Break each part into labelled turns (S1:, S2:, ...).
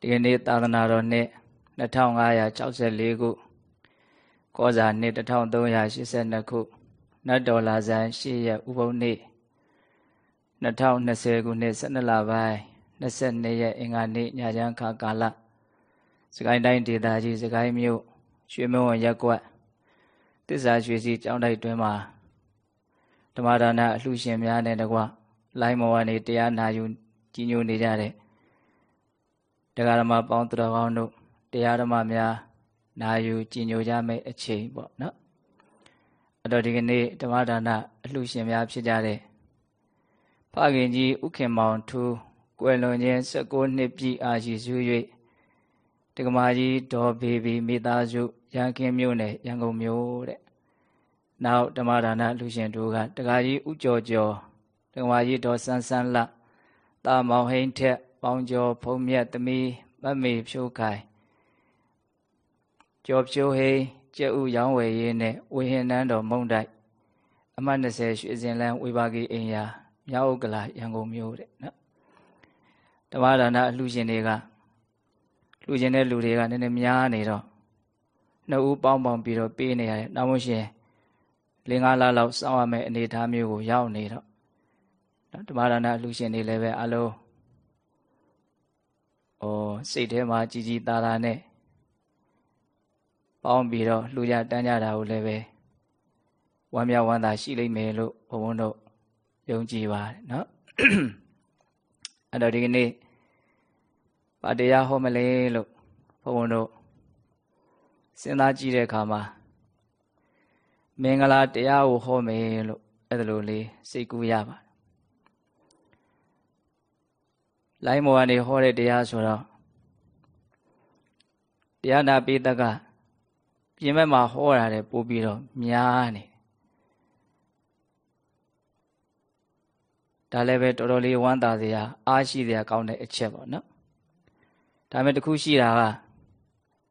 S1: ဒီကနေ့သာသနာတော်နှစ်2564ခုကောဇာနှစ်1382ခုနတ်တော်လာဇန်8ရက်ဥပုံနေ့2020ခုနှစ်12လပိုင်း22ရက်အင်္ဂါနေ့ညချမ်းခါကာလစကိုင်းတိုင်းဒေသကြီးစကိုင်းမြို့ရွှေမဝရက်ကွက်တစ္ဆာရွှေစီကျောင်းတိုက်တွင်မှာဓမ္မဒါနအလှရှင်များနဲ့တကွလိုင်းမော်ကနေတရားနာယူကြီးညိုနေကြတဲ့ တရားဓမ္မပေါင်းသူတော်ကောင်းတို့တရားဓမ္မများနာယူကြည်ညိုကြမယ့်အချိန်ပေါ့နော်အဲ့တော့ဒီကနေ့ဓမ္မဒါနအလှရှင်များဖြစ်ကြတဲ့ဖခင်ကြီးဥခင်မောင်ထူးကွယ်လွန်ခြင်း16နှစ်ပြည့်အာရှိစု၍တက္ကမကြီးဒေါ်ဘေဘီမိသားစုရန်ကင်းမြို့နယ်ရန်ကုန်မြို့တဲ့နောက်ဓမ္မဒါနလူရှင်တို့ကတက္ကကြီးဥကျော်ကျော်တက္ကမကြီးဒေါ်ဆန်းဆန်းလတာမောင်ဟိန်းထက် ပေါင်းကျော်ဖုံးမြတ်သမီးမမေဖြိုးခိုင်ကျော်ဖြိုးဟိန်းကျက်ဥရောင်းဝယ်ရေးနဲ့ဝေဟင်နန်းတော်မုံတိုက်အမှတ်20ရွှေစင်လန်းဝေဘာဂီအိမ်ယာမြောက်ဥက္ကလာရန်ကုန်မြို့တဲ့နော်ဓမ္မဒါနအလှရှင်တွေကလှူခြင်းတဲ့လူတွေကနည်းနည်းများနေတော့နှစ်ဦးပေါင်းပေါင်းပြီးတော့ပေးနေရတယ်နောက်မှရှင်လင်္ကာလလောက်စောင့်ရမယ့်အနေအထားမျိုးကိုရောက်နေတော့ဓမ္မဒါနအလှရှင်တွေလည်းပဲအလုံး ဩစိတ်ထဲမှာကြည်ကြည်သာသာနဲ့ပေါင်းပြီးတော့လှူကြတန်းကြတာကိုလည်းပဲဝမ်းမြောက်ဝမ်းသာရှိလိမ့်မယ်လို့ဘုံဘုံတို့ယုံကြည်ပါတယ်နော်အဲ့တော့ဒီကနေ့ဗာတရားဟောမလဲလို့ဘုံဘုံတို့စဉ်းစားကြည့်တဲ့အခါမှာမင်္ဂလာတရားကိုဟောမယ်လို့အဲ့ဒါလိုလေးစိတ်ကူးရပါတယ် လိုင်းမော်ကနေဟောတဲ့တရားဆိုတော့တရားနာပိတကပြင်မဲ့မှာဟောတာတဲ့ပို့ပြီးတော့များနေဒါလည်းပဲတော်တော်လေးဝမ်းသာစရာအားရှိစရာကောင်းတဲ့အချက်ပေါ့နော်ဒါပေမဲ့တခုရှိတာက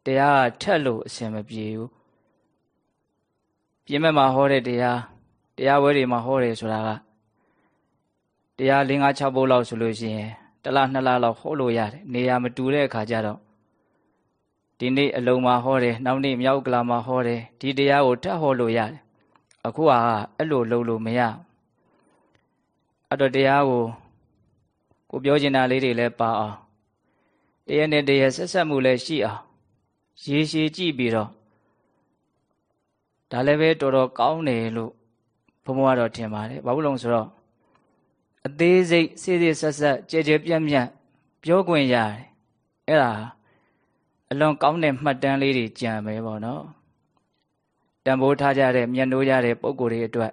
S1: တရားထက်လို့အဆင်မပြေဘူးပြင်မဲ့မှာဟောတဲ့တရားတရားဝဲတွေမှာဟောတယ်ဆိုတာကတရား၄၅၆ပုဒ်လောက်ဆိုလို့ရှိရင် တစ်လနှစ်လလောက်ဟောလို့ရတယ်နေရာမတူတဲ့အခါကျတော့ဒီနေ့အလုံးမှာဟောတယ်နောက်နေ့မြောက်ကလာမှာဟောတယ်ဒီတရားကိုထပ်ဟောလို့ရတယ်အခုကအဲ့လိုလုပ်လို့မရအဲ့တော့တရားကိုကိုပြောချင်တာလေးတွေလည်းပါအောင်တရားနဲ့တရားဆက်ဆက်မှုလည်းရှိအောင်ရေရှည်ကြည့်ပြီးတော့ဒါလည်းပဲတော်တော်ကောင်းတယ်လို့ဘုံဘွားတော်ထင်ပါတယ်ဘာလို့လဲဆိုတော့ အသေးစိတ်စေးစေးဆက်ဆက်ကြဲကြဲပြန့်ပြန့်ပြောခွင့်ရတယ်အဲ့ဒါအလွန်ကောင်းတဲ့မှတ်တမ်းလေးတွေကြံပဲပေါ့နော်တန်ဖိုးထားကြတဲ့မျက်နှိုးကြတဲ့ပုံကိုယ်တွေအတွက်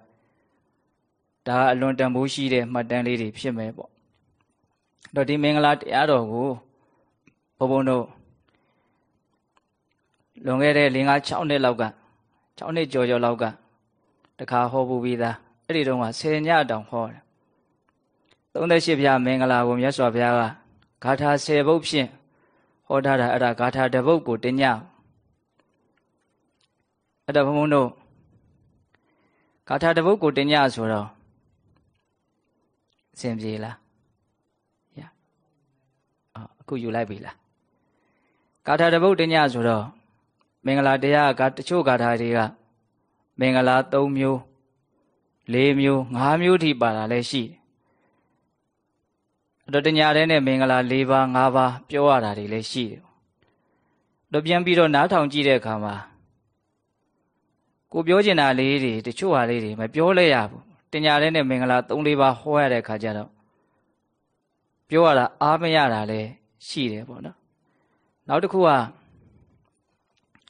S1: ဒါအလွန်တန်ဖိုးရှိတဲ့မှတ်တမ်းလေးတွေဖြစ်မယ်ပေါ့တော့ဒီမင်္ဂလာတရားတော်ကိုဘုံဘုံတို့လွန်ခဲ့တဲ့5 6နှစ်လောက်က6နှစ်ကျော်ကျော်လောက်ကတခါဟောပူပြီးသားအဲ့ဒီတုန်းက10ညတောင်ဟောတယ် 38ပြားမင်္ဂလာကိုမြတ်စွာဘုရားကဂါထာ10ပုဒ်ဖြင့်ဟောထားတာအဲ့ဒါဂါထာတစ်ပုဒ်ကိုတင်ညအဲ့ဒါဘုံဘုံတို့ဂါထာတစ်ပုဒ်ကိုတင်ညဆိုတော့အဆင်ပြေလားရအခုယူလိုက်ပြီလားဂါထာတစ်ပုဒ်တင်ညဆိုတော့မင်္ဂလာတရားကတချို့ဂါထာတွေကမင်္ဂလာ3မျိုး4မျိုး5မျိုးထိပါတာလည်းရှိတယ်အဲ့ တော့တညာတဲ့နဲ့မင်္ဂလာ၄ပါး၅ပါးပြောရတာတွေလည်းရှိတယ်။တော့ပြန်ပြီးတော့နားထောင်ကြည့်တဲ့အခါမှာကိုပြောချင်တာလေးတွေတချို့ဟာလေးတွေမပြောလဲရဘူး။တညာတဲ့နဲ့မင်္ဂလာ၃၄ပါးဟောရတဲ့အခါကျတော့ပြောရတာအားမရတာလည်းရှိတယ်ပေါ့နော်။နောက်တစ်ခုက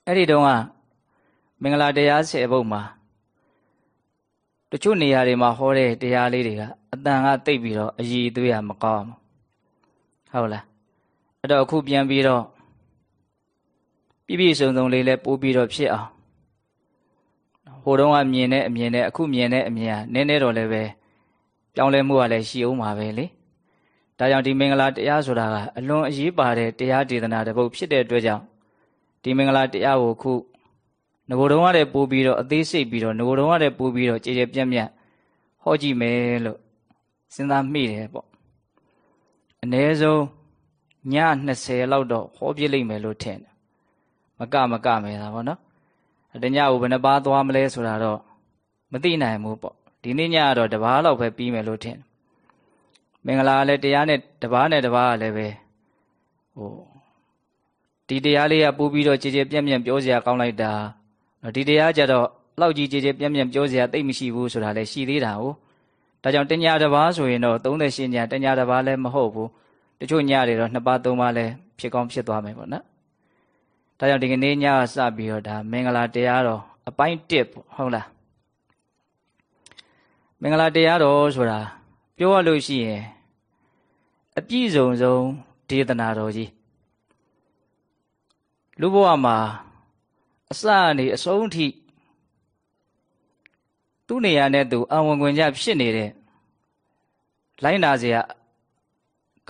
S1: အဲ့ဒီတုန်းကမင်္ဂလာတရား၁၀ဘုတ်မှာ တချို့နေရာတွေမှာဟောတဲ့တရားလေးတွေကအတန်ကတိတ်ပြီးတော့အည်သွေးရမကောင်းဘူးဟုတ်လားအဲ့တော့အခုပြန်ပြီးတော့ပြည့်ပြည့်စုံစုံလေးလဲပိုးပြီးတော့ဖြစ်အောင်ဟိုတုန်းကမြင်တဲ့အမြင်နဲ့အခုမြင်တဲ့အမြင်ကနည်းနည်းတော့လည်းပဲပြောင်းလဲမှုကလည်းရှိအောင်ပါပဲလေဒါကြောင့်ဒီမင်္ဂလာတရားဆိုတာကအလွန်အရေးပါတဲ့တရားဒေသနာတစ်ပုဒ်ဖြစ်တဲ့အတွက်ကြောင့်ဒီမင်္ဂလာတရားကိုခု ငကိုတုံးရတဲ့ပိုးပြီးတော့အသေးစိတ်ပြီးတော့ငကိုတုံးရတဲ့ပိုးပြီးတော့ကြည်ကြပြန့်ပြန့်ဟောကြည့်မယ်လို့စဉ်းစားမိတယ်ပေါ့အ ਨੇ ဆုံးည20လောက်တော့ဟောပြလိမ့်မယ်လို့ထင်တယ်မကမကမယ်ဒါပေါ့နော်တညကိုဘယ်နှပါးသွားမလဲဆိုတာတော့မသိနိုင်ဘူးပေါ့ဒီနေ့ညကတော့တပါးလောက်ပဲပြီးမယ်လို့ထင်တယ်မင်္ဂလာလည်းတရားနဲ့တပါးနဲ့တပါးကလည်းပဲဟိုဒီတရားလေးကပို့ပြီးတော့ကြည်ကြည်ပြန့်ပြန့်ပြောစရာကောင်းလိုက်တာ ဒီတရားကြတော့လောက်ကြီးကြည်ကြည်ပြန့်ပြန့်ပြောစရာတိတ်မရှိဘူးဆိုတာလည်းရှိသေးတာဟုတ်ဒါကြောင့်တညာတပါးဆိုရင်တော့38ညတညာတပါးလည်းမဟုတ်ဘူးတချို့ညတွေတော့2ပါး3ပါးလည်းဖြစ်ကောင်းဖြစ်သွားမယ်ပေါ့နော်ဒါကြောင့်ဒီကနေ့ညကစပြီးတော့ဒါမင်္ဂလာတရားတော်အပိုင်း1ပေါ့ဟုတ်လားမင်္ဂလာတရားတော်ဆိုတာပြောရလို့ရှိရင်အပြည့်စုံဆုံးဒေသနာတော်ကြီးလူဘဝမှာ အစအနေအဆုံးထိသူ့နေရာနဲ့သူအဝင်ခွင့်ကြဖြစ်နေတဲ့လိုင်းနာစရာ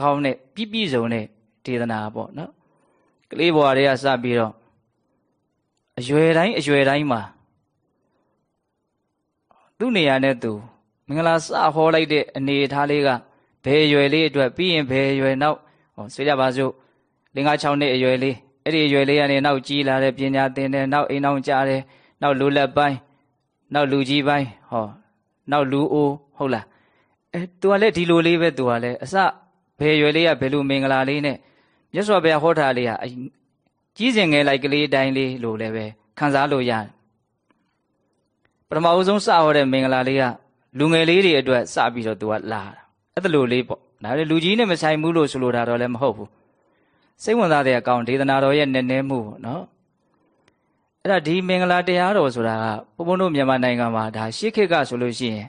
S1: ကောင်းတဲ့ပြည့်ပြည့်စုံတဲ့ဒေသနာပေါ့နော်ကလေးဘဝတွေကစပြီးတော့အရွယ်တိုင်းအရွယ်တိုင်းမှာသူ့နေရာနဲ့သူမင်္ဂလာစဟောလိုက်တဲ့အနေအထားလေးကဘယ်ရွယ်လေးအတွက်ပြီးရင်ဘယ်ရွယ်နောက်ဟောဆိုကြပါစို့လင်္ကာ6နှစ်အရွယ်လေး အဲ့ဒီအရွယ်လေးကနေနောက်ကြီးလာတဲ့ပညာသင်တဲ့နောက်အိမ်အောင်ကြတဲ့နောက်လူလက်ပိုင်းနောက်လူကြီးပိုင်းဟောနောက်လူအိုးဟုတ်လားအဲသူကလည်းဒီလိုလေးပဲသူကလည်းအစဘယ်ရွယ်လေးကဘယ်လိုမင်္ဂလာလေးနဲ့မြတ်စွာဘုရားဟောထားလေးကကြီးစင်ငယ်လိုက်ကလေးတိုင်းလေးလိုလည်းပဲခံစားလို့ရတယ်ပထမအဦးဆုံးစဟောတဲ့မင်္ဂလာလေးကလူငယ်လေးတွေအတွက်စပြီးတော့သူကလာတာအဲ့ဒါလိုလေးပေါ့ဒါလည်းလူကြီးနဲ့မဆိုင်ဘူးလို့ဆိုလိုတာတော့လည်းမဟုတ်ဘူး စိတ်ဝင်စားတဲ့အကောင်ဒေသနာတော်ရဲ့နည်းနည်းမှုပေါ့နော်အဲ့ဒါဒီမင်္ဂလာတရားတော်ဆိုတာကဘုန်းဘုန်းတို့မြန်မာနိုင်ငံမှာဒါရှေးခေတ်ကဆိုလို့ရှိရင်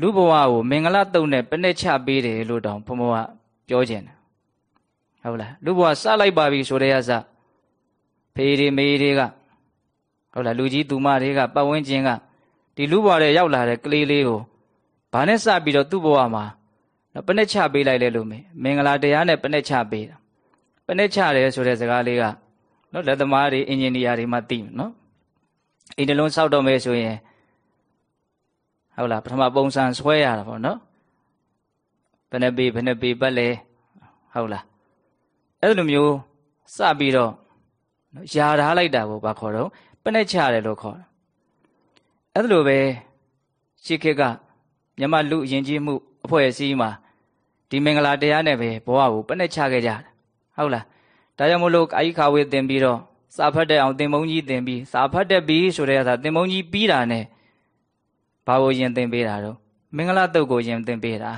S1: လူဘဝကိုမင်္ဂလာတုံနဲ့ပနဲ့ချပေးတယ်လို့တောင်ဘုံဘဝပြောကျင်တယ်ဟုတ်လားလူဘဝစလိုက်ပါပြီဆိုတဲ့ရစဖေးတွေမေးတွေကဟုတ်လားလူကြီးသူမတွေကပတ်ဝန်းကျင်ကဒီလူဘဝတွေရောက်လာတဲ့ကလေးလေးကိုဘာနဲ့စပြီးတော့သူ့ဘဝမှာ ပနဲ့ချပေးလိုက်လဲလို့မင်္ဂလာတရားနဲ့ပနဲ့ချပေးတာပနဲ့ချတယ်ဆိုတဲ့စကားလေးကနော်လက်သမားတွေအင်ဂျင်နီယာတွေမှသိမယ်နော်အိမ်တလုံးစောက်တော့မယ်ဆိုရင်ဟုတ်လားပထမပုံစံဆွဲရတာပေါ့နော်ဘယ်နှပေဘယ်နှပေပတ်လဲဟုတ်လားအဲ့လိုမျိုးစပြီးတော့ယာထားလိုက်တာကိုဘာခေါ်တော့ပနဲ့ချတယ်လို့ခေါ်တယ်အဲ့လိုပဲရှေးခေတ်ကမြမလူယဉ်ကျေးမှုအဖွဲ့အစည်းမှာ ဒီမင်္ဂလာတရားနဲ့ပဲဘဝကိုပနဲ့ချခဲ့ကြတယ်ဟုတ်လားဒါကြောင့်မို့လို့အာယိခါဝေသင်ပြီးတော့စာဖတ်တဲ့အောင်သင်မုန်းကြီးသင်ပြီးစာဖတ်တဲ့ပြီးဆိုတဲ့အခါသင်မုန်းကြီးပြီးတာနဲ့ဘာကိုယင်သင်ပေးတာတော့မင်္ဂလာတုတ်ကိုယင်သင်ပေးတာ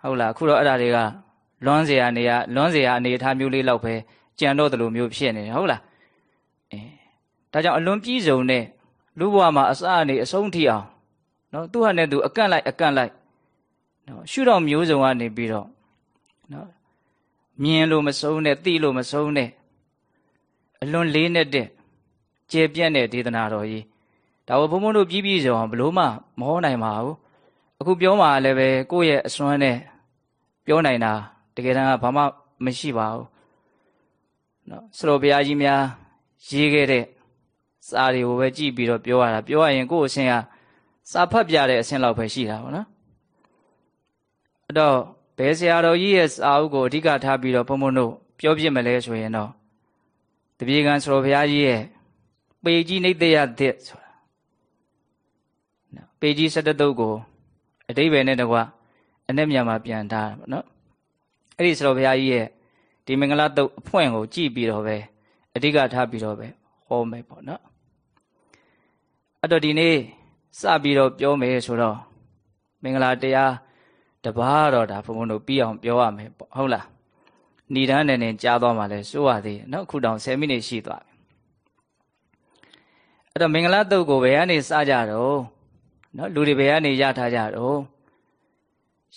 S1: ဟုတ်လားအခုတော့အဲ့ဒါတွေကလွန်းเสียအနေကလွန်းเสียအနေအထားမျိုးလေးလောက်ပဲကြံတော့တယ်လို့မျိုးဖြစ်နေတယ်ဟုတ်လားအဲဒါကြောင့်အလွန်ပြီးဆုံးတဲ့လူဘဝမှာအစအနေအဆုံးထိအောင်နော်သူ့ဟာနဲ့သူအကန့်လိုက်အကန့်လိုက် နော်ရှုတော့မျိုးစုံကနေပြီးတော့နော်မြင်လို့မဆုံးနဲ့သိလို့မဆုံးနဲ့အလွန်လေးနဲ့တဲ့ကျေပြန့်တဲ့ဒေသနာတော်ကြီးဒါဘုံဘုံတို့ပြီးပြီးဆုံးဘလို့မှမဟောနိုင်ပါဘူးအခုပြောမှလည်းပဲကိုယ့်ရဲ့အစွမ်းနဲ့ပြောနိုင်တာတကယ်တမ်းကဘာမှမရှိပါဘူးနော်ဆရာဘုရားကြီးများရေးခဲ့တဲ့စာတွေကိုပဲကြည့်ပြီးတော့ပြောရတာပြောရရင်ကိုယ့်အဆင်ကစာဖတ်ပြတဲ့အဆင့်လောက်ပဲရှိတာပေါ့နော် အဲ့တော့ဘယ်ဆရာတော်ကြီးရဲ့စာအုပ်ကိုအဓိကထားပြီးတော့ဘုံဘုံတို့ပြောပြမလဲဆိုရင်တော့တပြေကံဆရာဘုရားကြီးရဲ့ပေကြီးနေတရသစ်ဆိုတာပေကြီး၁၇တုပ်ကိုအတိဘယ်နဲ့တကွအနဲ့မြန်မာပြန်ထားတာပေါ့နော်အဲ့ဒီဆရာဘုရားကြီးရဲ့ဒီမင်္ဂလာတုပ်အဖွင့်ကိုကြည့်ပြီးတော့ပဲအဓိကထားပြီးတော့ပဲဟောမယ်ပေါ့နော်အဲ့တော့ဒီနေ့စပြီးတော့ပြောမယ်ဆိုတော့မင်္ဂလာတရား တပါးတော့ဒါဘုံဘုံတို့ပြီးအောင်ပြောရမယ်ပေါ့ဟုတ်လားဏိဒန်းနဲ့နဲ့ကြားသွားမှလဲစိုးရသေးเนาะခုတောင်10မိနစ်ရှိသွားပြီအဲ့တော့မင်္ဂလာတုတ်ကိုဘယ်ကနေစကြတော့เนาะလူတွေဘယ်ကနေရထားကြတော့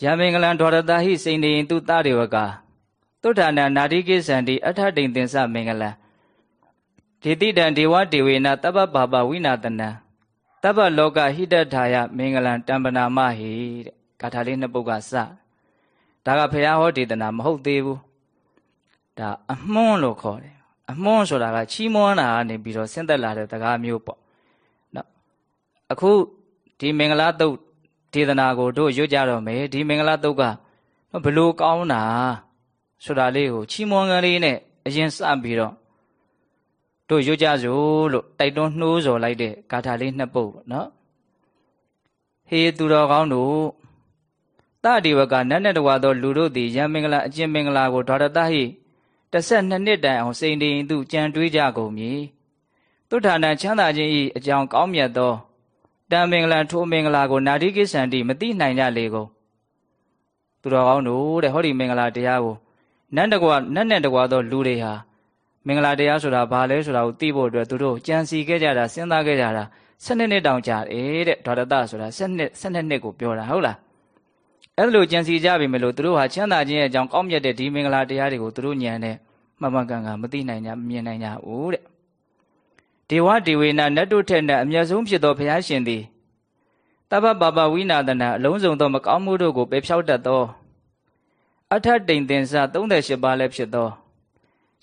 S1: ယမင်္ဂလံဒွါရတဟိစိန်တေသူတရေဝကသုဋ္ဌာနာနာတိကိသန္တိအထတိန်သင်္စမင်္ဂလံဒေတိတံဒေဝဒေဝေနတပ္ပဘာပဝိနာတနံတပ္ပလောကဟိတထာယမင်္ဂလံတံပနာမဟိတဲ့ ဂါထာလေးနှစ်ပုဒ်ကစဒါကဖရာဟောဒေသနာမဟုတ်သေးဘူးဒါအမွန်းလို့ခေါ်တယ်အမွန်းဆိုတာကချီးမွမ်းတာကနေပြီးတော့ဆင်းသက်လာတဲ့တကားမျိုးပေါ့နော်အခုဒီမင်္ဂလာတုတ်ဒေသနာကိုတို့ရွတ်ကြတော့မယ်ဒီမင်္ဂလာတုတ်ကဘလို့ကောင်းတာဆိုတာလေးကိုချီးမွမ်းကလေးနဲ့အရင်စပြီးတော့တို့ရွတ်ကြစို့လို့တိုက်တွန်းနှိုးဆော်လိုက်တဲ့ဂါထာလေးနှစ်ပုဒ်ပေါ့နော်ဟေသူတော်ကောင်းတို့ တတိဝကနတ်နဲ့တဝါသောလူတို့သည်ယံမင်္ဂလာအကျင့်မင်္ဂလာကိုဒေါရတဟိ12နှစ်တိုင်အောင်စိန်တည်သူကြံတွေးကြကုန်မည်တုထာဏချမ်းသာခြင်းဤအကြောင်းကောင်းမြတ်သောတံမင်္ဂလာထိုမင်္ဂလာကိုနာတိကိစ္ဆန္တိမသိနိုင်ကြလေကုန်သူတော်ကောင်းတို့တဲ့ဟောဒီမင်္ဂလာတရားကိုနတ်တကွာနတ်နဲ့တကွာသောလူတွေဟာမင်္ဂလာတရားဆိုတာဘာလဲဆိုတာကိုသိဖို့အတွက်သူတို့ကြံစီခဲ့ကြတာစဉ်းစားခဲ့ကြတာ12နှစ်တောင်ကြာတယ်တဲ့ဒေါရတဆိုတာ12နှစ်12နှစ်ကိုပြောတာဟုတ်လား အဲ့လိုကြံစီကြပြီမလို့သူတို့ဟာချမ်းသာခြင်းရဲ့အကြောင်းကောင်းမြတ်တဲ့ဒီမင်္ဂလာတရားတွေကိုသူတို့ညံနဲ့မှန်မှန်ကန်ကန်မသိနိုင်ကြမမြင်နိုင်ကြဘူးတဲ့ဒေဝဒေဝေနနတ်တို့ထက်နဲ့အမျက်ဆုံးဖြစ်သောဘုရားရှင်သည်တပ္ပပပဝိနာဒနာအလုံးစုံသောမကောင်းမှုတို့ကိုပယ်ဖြောက်တတ်သောအထတိန်သင်္စ38ပါးလည်းဖြစ်သော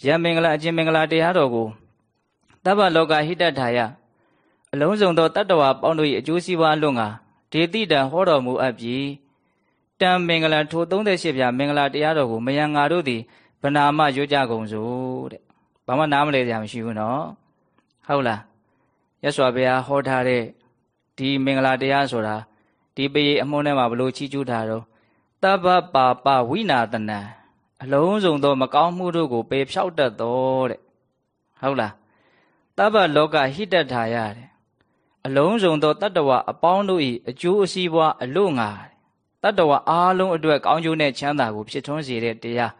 S1: ယံမင်္ဂလာအခြင်းမင်္ဂလာတရားတော်ကိုတပ္ပလောကဟိတထာယအလုံးစုံသောတတ္တဝါပေါင်းတို့၏အကျိုးစီးပွားလွန်ကဒေတိတံဟောတော်မူအပ်ပြီး တံမင်္ဂလာထို38ပြမင်္ဂလာတရားတော်ကိုမယံငါတို့သည်ဗနာမရွကြကုန်စို့တဲ့ဘာမှနားမလဲကြမရှိဘူးနော်ဟုတ်လားရသော်ဘုရားဟောထားတဲ့ဒီမင်္ဂလာတရားဆိုတာဒီပေအမွှန်းထဲမှာဘလို့ချီးကျူးထားတော့တပ္ပပါပဝိနာတနံအလုံးစုံသော မကောင်းမှုတို့ကိုပယ်ဖြောက်တတ်တော်တဲ့ဟုတ်လားတပ္ပလောကဟိတထာယတဲ့အလုံးစုံသောတတ္တဝအပေါင်းတို့၏အကျိုးအစီးပွားအလို့ငါ တတ္တဝအားလုံးအတွက်ကောင်းကျိုးနဲ့ချမ်းသာကိုဖြစ်ထွန်းစေတဲ့တရား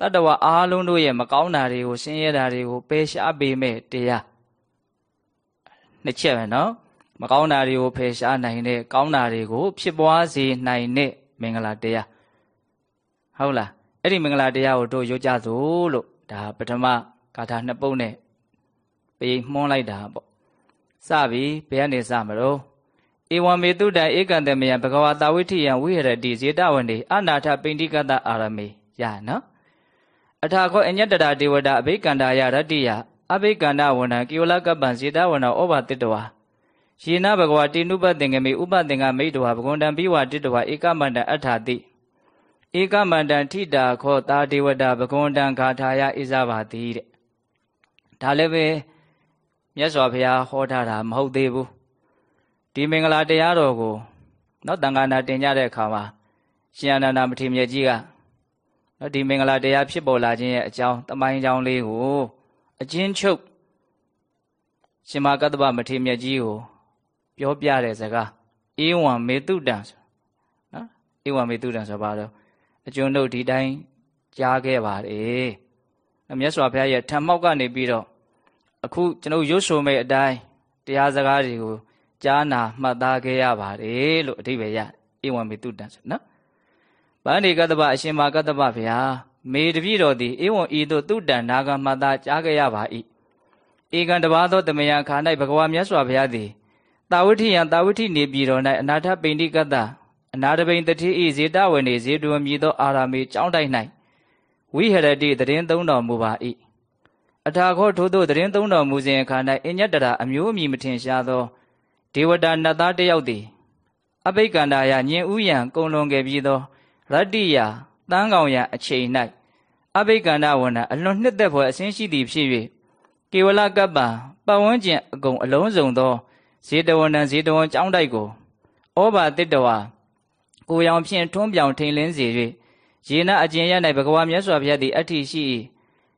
S1: တတ္တဝအားလုံးတို့ရဲ့မကောင်းတာတွေကိုဆင်းရဲတာတွေကိုပယ်ရှားပေးမဲ့တရားနှစ်ချက်ပဲနော်မကောင်းတာတွေကိုဖယ်ရှားနိုင်တဲ့ကောင်းတာတွေကိုဖြစ်ပွားစေနိုင်တဲ့မင်္ဂလာတရားဟုတ်လားအဲ့ဒီမင်္ဂလာတရားကိုတို့ရွတ်ကြစို့လို့ဒါပထမဂါထာနှစ်ပုဒ်နဲ့ပေးမှွန်းလိုက်တာပေါ့စပြီဘယ်ကနေစမလို့ ဧဝံမေတုတံဧကံတမယဘဂဝတာဝိထိယံဝိဟရတိဇေတဝန္တိအနာထပိဋိကတအာရမေရနော်အထာခောအညတတာဒေဝတာအဘိကန္တာယရတ္တိယအဘိကန္တဝဏံကိဝလကပ္ပံဇေတဝဏဩဘာတိတဝါယေနဘဂဝတိနုပသင်္ကမေဥပသင်္ကမိတ္တဝါဘဂဝန္တံပိဝတိတဝါဧကမန္တံအထာတိဧကမန္တံထိတာခောတာဒေဝတာဘဂဝန္တံဂါထာယဣဇဘာတိတဲ့ဒါလည်းပဲမြတ်စွာဘုရားဟောထားတာမဟုတ်သေးဘူး ဒီမင်္ဂလာတရားတော်ကိုနော်တန်ခါနာတင်ကြတဲ့အခါမှာရှင်အနန္ဒမထေရမြတ်ကြီးကနော်ဒီမင်္ဂလာတရားဖြစ်ပေါ်လာခြင်းရဲ့အကြောင်းတမိုင်းကြောင်းလေးကိုအချင်းချုပ်ရှင်မကတ္တဗမထေရမြတ်ကြီးကိုပြောပြတဲ့စကားဧဝံမေတုတံဆိုနော်ဧဝံမေတုတံဆိုပါတော့အကျွန်ုပ်ဒီတိုင်းကြားခဲ့ပါတယ်မြတ်စွာဘုရားရဲ့ထံမောက်ကနေပြီးတော့အခုကျွန်ုပ်ရွတ်ဆိုမဲ့အတိုင်းတရားစကားတွေကို ကြားနာမှတ်သားခဲ့ရပါတယ်လို့အဓိပ္ပာယ်ရဧဝံမေတုတံဆိုနော်ဗန္ဒီကတ္တဗအရှင်မကတ္တဗဗျာမေတပြည့်တော်သည်ဧဝံဤသို့တုတံနာဂမှတ်သားကြားခဲ့ရပါ၏ဧကံတပါသောတမယံခါ၌ဘဂဝါမြတ်စွာဘုရားသည်တာဝတိယံတာဝတိနေပြည်တော်၌အနာထပိဏိကတ္တအနာတပိန်တတိဤဇေတဝေနေဇေတုံမြည်သောအာရမေကျောင်းတိုက်၌ဝိဟရတိတရင်သုံးတော်မူပါ၏အထာခောထို့သောတရင်သုံးတော်မူစဉ်အခါ၌အညတရာအမျိုးအမည်မထင်ရှားသော ဒေဝတာနတ်သားတယောက်သည်အဘိက္ခန္တာယညင်ဥယံကုံလွန်ခဲ့ပြီးသောရတ္တိယတန်းကောင်ယအချိန်၌အဘိက္ခန္တဝဏအလွန်နှစ်သက်ဖွယ်အစင်းရှိသည်ဖြစ်၍ကေဝလကပ္ပံပတ်ဝန်းကျင်အကုန်အလုံးစုံသောဇေတဝန္တံဇေတဝန်ကျောင်းတိုက်ကိုဩဘာတိတဝါကိုရောင်ဖြင့်ထွန်းပြောင်ထိန်လင်းစေ၍ယေနအကျဉ်ရ၌ဘဂဝါမြတ်စွာဘုရားသည်အဋ္ဌိရှိ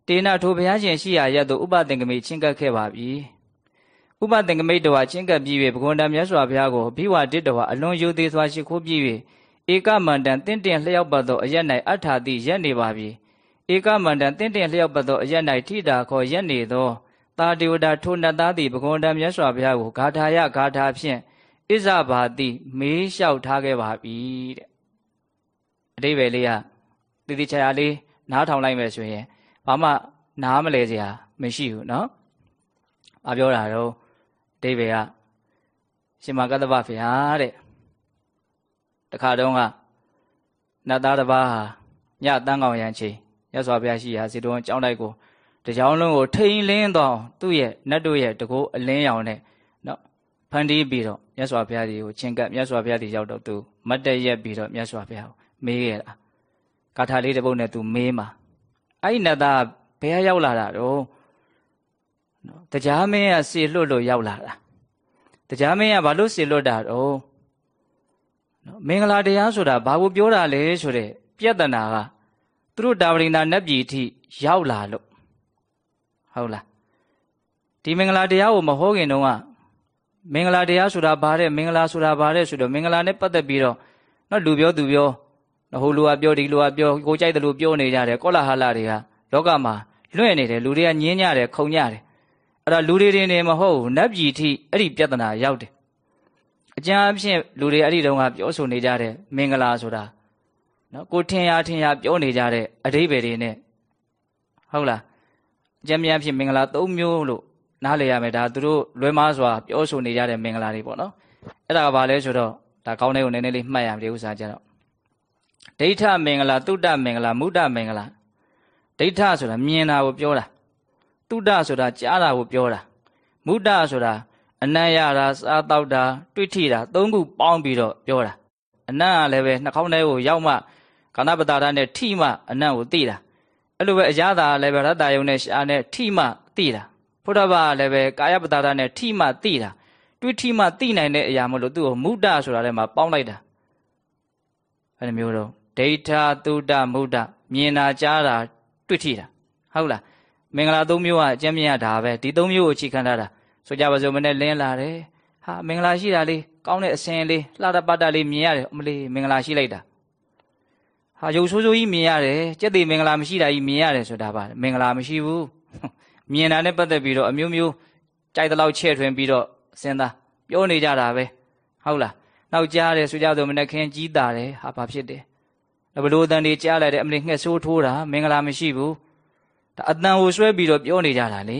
S1: တေနထိုဘုရားရှင်ရှိရာရသို့ဥပသင်္ကမိချင်းကပ်ခဲ့ပါပြီ ဥပသင်္ကမိတဝါချင်းကပ်ပြီး၍ဘဂဝန္တမြတ်စွာဘုရားကိုဘိဝတိတဝါအလွန်ယုသေးစွာရှိခိုးပြီး၍ဧကမန္တန်တင့်တင်လျှောက်ပတ်သောအရက်၌အထာတိရက်နေပါပြီဧကမန္တန်တင့်တင်လျှောက်ပတ်သောအရက်၌ထိတာခေါ်ရက်နေသောတာတေဝတာထိုနတ်သားသည်ဘဂဝန္တမြတ်စွာဘုရားကိုဂါထာယဂါထာဖြင့်ဣဇဘာတိမေးလျှောက်ထားခဲ့ပါပြီတဲ့အတိဘယ်လေးကတိတိချာချာလေးနားထောင်လိုက်မယ်ဆိုရင်ဘာမှနားမလဲစရာမရှိဘူးเนาะ။ဘာပြောတာတော့ အတိဘယ်ကရှင်မကတ္တဗဖေဟာတဲ့တခါတုန်းကနတ်သားတစ်ပါးဟာညတန်းကောင်ရန်ချိန်ရသော်ဘုရားရှိရာစေတုံးကျောင်းတိုက်ကိုတကြောင်လုံးကိုထိန်လင်းတော့သူ့ရဲ့နတ်တို့ရဲ့တကိုးအလင်းရောင်နဲ့နော်ဖန်တီးပြီးတော့မြတ်စွာဘုရားကြီးကိုချင်းကပ်မြတ်စွာဘုရားကြီးရောက်တော့သူမတ်တရက်ပြီးတော့မြတ်စွာဘုရားကိုမေးခဲ့တာကာထာလေးတစ်ပုဒ်နဲ့သူမေးမှာအဲ့ဒီနတ်သားဘယ်ရောက်လာတာတော့ နော်တရားမင်းကစေလွတ်လို့ရောက်လာတာတရားမင်းကဘာလို့စေလွတ်တာတော့နော်မင်္ဂလာတရားဆိုတာဘာကိုပြောတာလဲဆိုတဲ့ပြဿနာကသူတို့တာဝရိန္ဒနတ်ပြည်ထိရောက်လာလို့ဟုတ်လားဒီမင်္ဂလာတရားကိုမဟောခင်တုန်းကမင်္ဂလာတရားဆိုတာဘာတဲ့မင်္ဂလာဆိုတာဘာတဲ့ဆိုတော့မင်္ဂလာနဲ့ပတ်သက်ပြီးတော့နော်လူပြောသူပြောဟိုလူကပြောဒီလူကပြောကိုကြိုက်တယ်လို့ပြောနေကြတယ်ကောလာဟလတွေကလောကမှာလွင့်နေတယ်လူတွေကညင်းကြတယ်ခုံကြတယ် အဲ့ဒါလူတွေတွေနေမဟုတ်ဘူးနတ်ပြည်ထိအဲ့ဒီပြဿနာရောက်တယ်အကျမ်းအဖြစ်လူတွေအဲ့ဒီတုန်းကပြောဆိုနေကြတယ်မင်္ဂလာဆိုတာနော်ကိုထင်ရထင်ရပြောနေကြတဲ့အဓိပ္ပာယ်တွေနဲ့ဟုတ်လားအကျမ်းများဖြစ်မင်္ဂလာ၃မျိုးလို့နားလည်ရမယ်ဒါသူတို့လွဲမားစွာပြောဆိုနေကြတဲ့မင်္ဂလာတွေပေါ့နော်အဲ့ဒါကဘာလဲဆိုတော့ဒါကောင်းတဲ့ကိုနည်းနည်းလေးမှတ်ရမယ်ဒီဥစ္စာကြတော့ဒိဋ္ဌမင်္ဂလာ တုတ္တမင်္ဂလာမုဒ္ဒမင်္ဂလာဒိဋ္ဌဆိုတာမြင်တာကိုပြောတာ တုတ္တဆိုတာကြားတာကိုပြောတာမုဒ္ဒဆိုတာအနံ့ရတာစားတော့တာတွေ့ထိတာသုံးခုပေါင်းပြီးတော့ပြောတာအနံ့ကလည်းပဲနှာခေါင်းထဲကိုရောက်မှကာဏပတာရနဲ့ထိမှအနံ့ကိုသိတာအဲ့လိုပဲအရသာလည်းပဲရတ္တယုံနဲ့ရှာနဲ့ထိမှသိတာဘုရားဘာလည်းပဲကာယပတာရနဲ့ထိမှသိတာတွေ့ထိမှသိနိုင်တဲ့အရာမလို့သူ့ကိုမုဒ္ဒဆိုတာလည်းမှာပေါင်းလိုက်တာအဲ့လိုမျိုးတော့ဒိဋ္ဌသုဒ္ဓမုဒ္ဒမြင်တာကြားတာတွေ့ထိတာဟုတ်လား မင်္ဂလာသုံးမျိုးကအကျဉ်းမြင်ရတာပဲဒီသုံးမျိုးကိုအခြေခံထားတာဆိုကြပါစို့မနဲ့လင်းလာတယ်ဟာမင်္ဂလာရှိတာလေးကောင်းတဲ့အစင်လေးလှတာပတ်တာလေးမြင်ရတယ်အမလေးမင်္ဂလာရှိလိုက်တာဟာရုပ်ဆိုးဆိုးကြီးမြင်ရတယ်ကြက်သေးမင်္ဂလာမရှိတာကြီးမြင်ရတယ်ဆိုတာပါမင်္ဂလာမရှိဘူးမြင်တာနဲ့ပတ်သက်ပြီးတော့အမျိုးမျိုးကြိုက်တဲ့လောက်ချဲ့ထွင်ပြီးတော့စဉ်းစားပြောနေကြတာပဲဟုတ်လားနောက်ကြားတယ်ဆိုကြတော့မနဲ့ခင်းကြီးတာတယ်ဟာဘာဖြစ်တယ်ဘလို့တန်တွေကြားလိုက်တယ်အမလေးငှက်ဆိုးထိုးတာမင်္ဂလာမရှိဘူး ဒါအတန်ကိုဆွဲပြီးတော့ပြောနေကြတာလေ